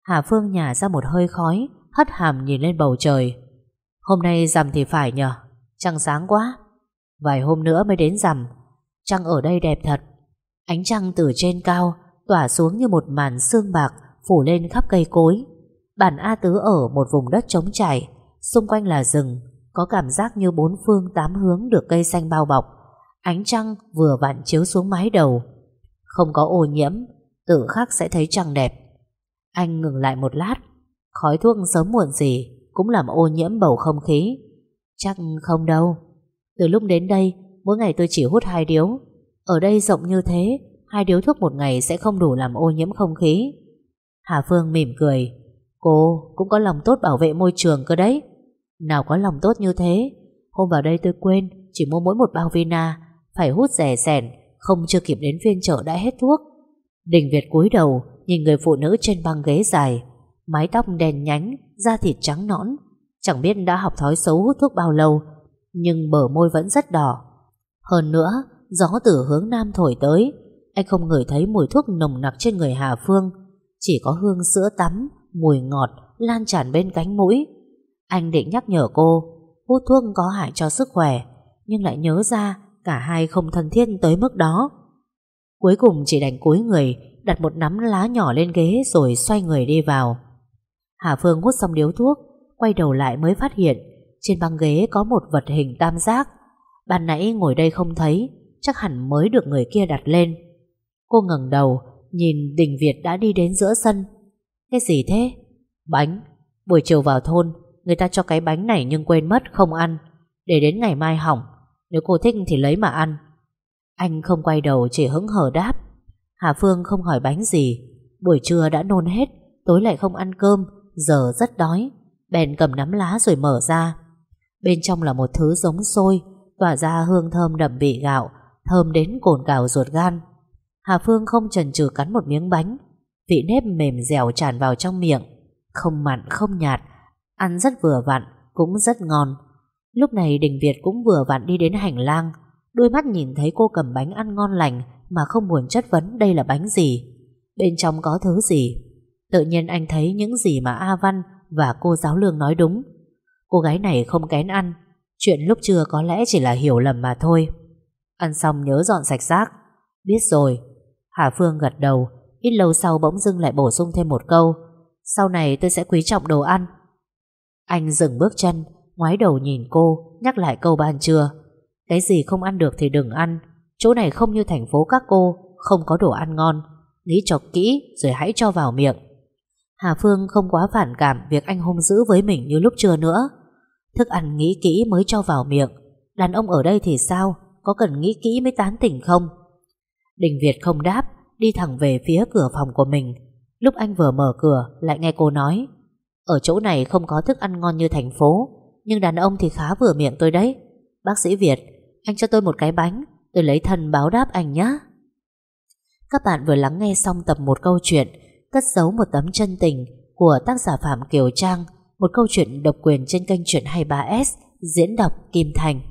Hà Phương nhả ra một hơi khói Hất hàm nhìn lên bầu trời. Hôm nay rằm thì phải nhở, Trăng sáng quá. Vài hôm nữa mới đến rằm Trăng ở đây đẹp thật. Ánh trăng từ trên cao Tỏa xuống như một màn sương bạc Phủ lên khắp cây cối. Bản A Tứ ở một vùng đất trống trải Xung quanh là rừng Có cảm giác như bốn phương tám hướng Được cây xanh bao bọc. Ánh trăng vừa vặn chiếu xuống mái đầu. Không có ô nhiễm Tự khắc sẽ thấy trăng đẹp. Anh ngừng lại một lát. Khói thuốc sớm muộn gì Cũng làm ô nhiễm bầu không khí. Chắc không đâu. Từ lúc đến đây, Mỗi ngày tôi chỉ hút hai điếu. Ở đây rộng như thế, Hai điếu thuốc một ngày sẽ không đủ làm ô nhiễm không khí. Hà Phương mỉm cười. Cô cũng có lòng tốt bảo vệ môi trường cơ đấy. Nào có lòng tốt như thế, Hôm vào đây tôi quên, Chỉ mua mỗi một bao vina, Phải hút rẻ sẻn, Không chưa kịp đến phiên chợ đã hết thuốc. Đình Việt cúi đầu Nhìn người phụ nữ trên băng ghế dài, Mái tóc đen nhánh, Da thịt trắng nõn, Chẳng biết đã học thói xấu hút thuốc bao lâu, Nhưng bờ môi vẫn rất đỏ. Hơn nữa, Gió từ hướng nam thổi tới, Anh không ngửi thấy mùi thuốc nồng nặc trên người Hà Phương, Chỉ có hương sữa tắm, Mùi ngọt lan tràn bên cánh mũi. Anh định nhắc nhở cô, Hút thuốc có hại cho sức khỏe, Nhưng lại nhớ ra Cả hai không thân thiết tới mức đó. Cuối cùng chỉ đành cúi người Đặt một nắm lá nhỏ lên ghế Rồi xoay người đi vào. Hà Phương hút xong điếu thuốc, Quay đầu lại mới phát hiện Trên băng ghế có một vật hình tam giác. Ban nãy ngồi đây không thấy, Chắc hẳn mới được người kia đặt lên. Cô ngẩng đầu, Nhìn Đình Việt đã đi đến giữa sân. Cái gì thế? Bánh. Buổi chiều vào thôn, Người ta cho cái bánh này nhưng quên mất không ăn. Để đến ngày mai hỏng, Nếu cô thích thì lấy mà ăn. Anh không quay đầu, chỉ hứng hờ đáp. Hà Phương không hỏi bánh gì. Buổi trưa đã nôn hết, Tối lại không ăn cơm, Giờ rất đói. Bèn cầm nắm lá rồi mở ra. Bên trong là một thứ giống xôi, Tỏa ra hương thơm đậm vị gạo, Thơm đến cồn cào ruột gan. Hà Phương không chần chừ cắn một miếng bánh. Vị nếp mềm dẻo tràn vào trong miệng. Không mặn, không nhạt, Ăn rất vừa vặn, Cũng rất ngon. Lúc này Đình Việt cũng vừa vặn đi đến hành lang. Đôi mắt nhìn thấy cô cầm bánh ăn ngon lành mà không buồn chất vấn đây là bánh gì Bên trong có thứ gì Tự nhiên anh thấy những gì mà A Văn và cô giáo lương nói đúng. Cô gái này không kén ăn, chuyện lúc trưa có lẽ chỉ là hiểu lầm mà thôi. Ăn xong nhớ dọn sạch rác. Biết rồi. Hà Phương gật đầu, ít lâu sau bỗng dưng lại bổ sung thêm một câu. Sau này tôi sẽ quý trọng đồ ăn. Anh dừng bước chân, ngoái đầu nhìn cô, nhắc lại câu ban trưa. Cái gì không ăn được thì đừng ăn. Chỗ này không như thành phố các cô, không có đồ ăn ngon. Nghĩ cho kỹ rồi hãy cho vào miệng. Hà Phương không quá phản cảm việc anh hung dữ với mình như lúc trưa nữa. Thức ăn nghĩ kỹ mới cho vào miệng. Đàn ông ở đây thì sao? Có cần nghĩ kỹ mới tán tỉnh không? Đình Việt không đáp, đi thẳng về phía cửa phòng của mình. Lúc anh vừa mở cửa, lại nghe cô nói Ở chỗ này không có thức ăn ngon như thành phố, nhưng đàn ông thì khá vừa miệng tôi đấy. Bác sĩ Việt, anh cho tôi một cái bánh, tôi lấy thân báo đáp anh nhé. Các bạn vừa lắng nghe xong tập một câu chuyện cất giấu một tấm chân tình của tác giả Phạm Kiều Trang, một câu chuyện độc quyền trên kênh truyện 23S, diễn đọc Kim Thành.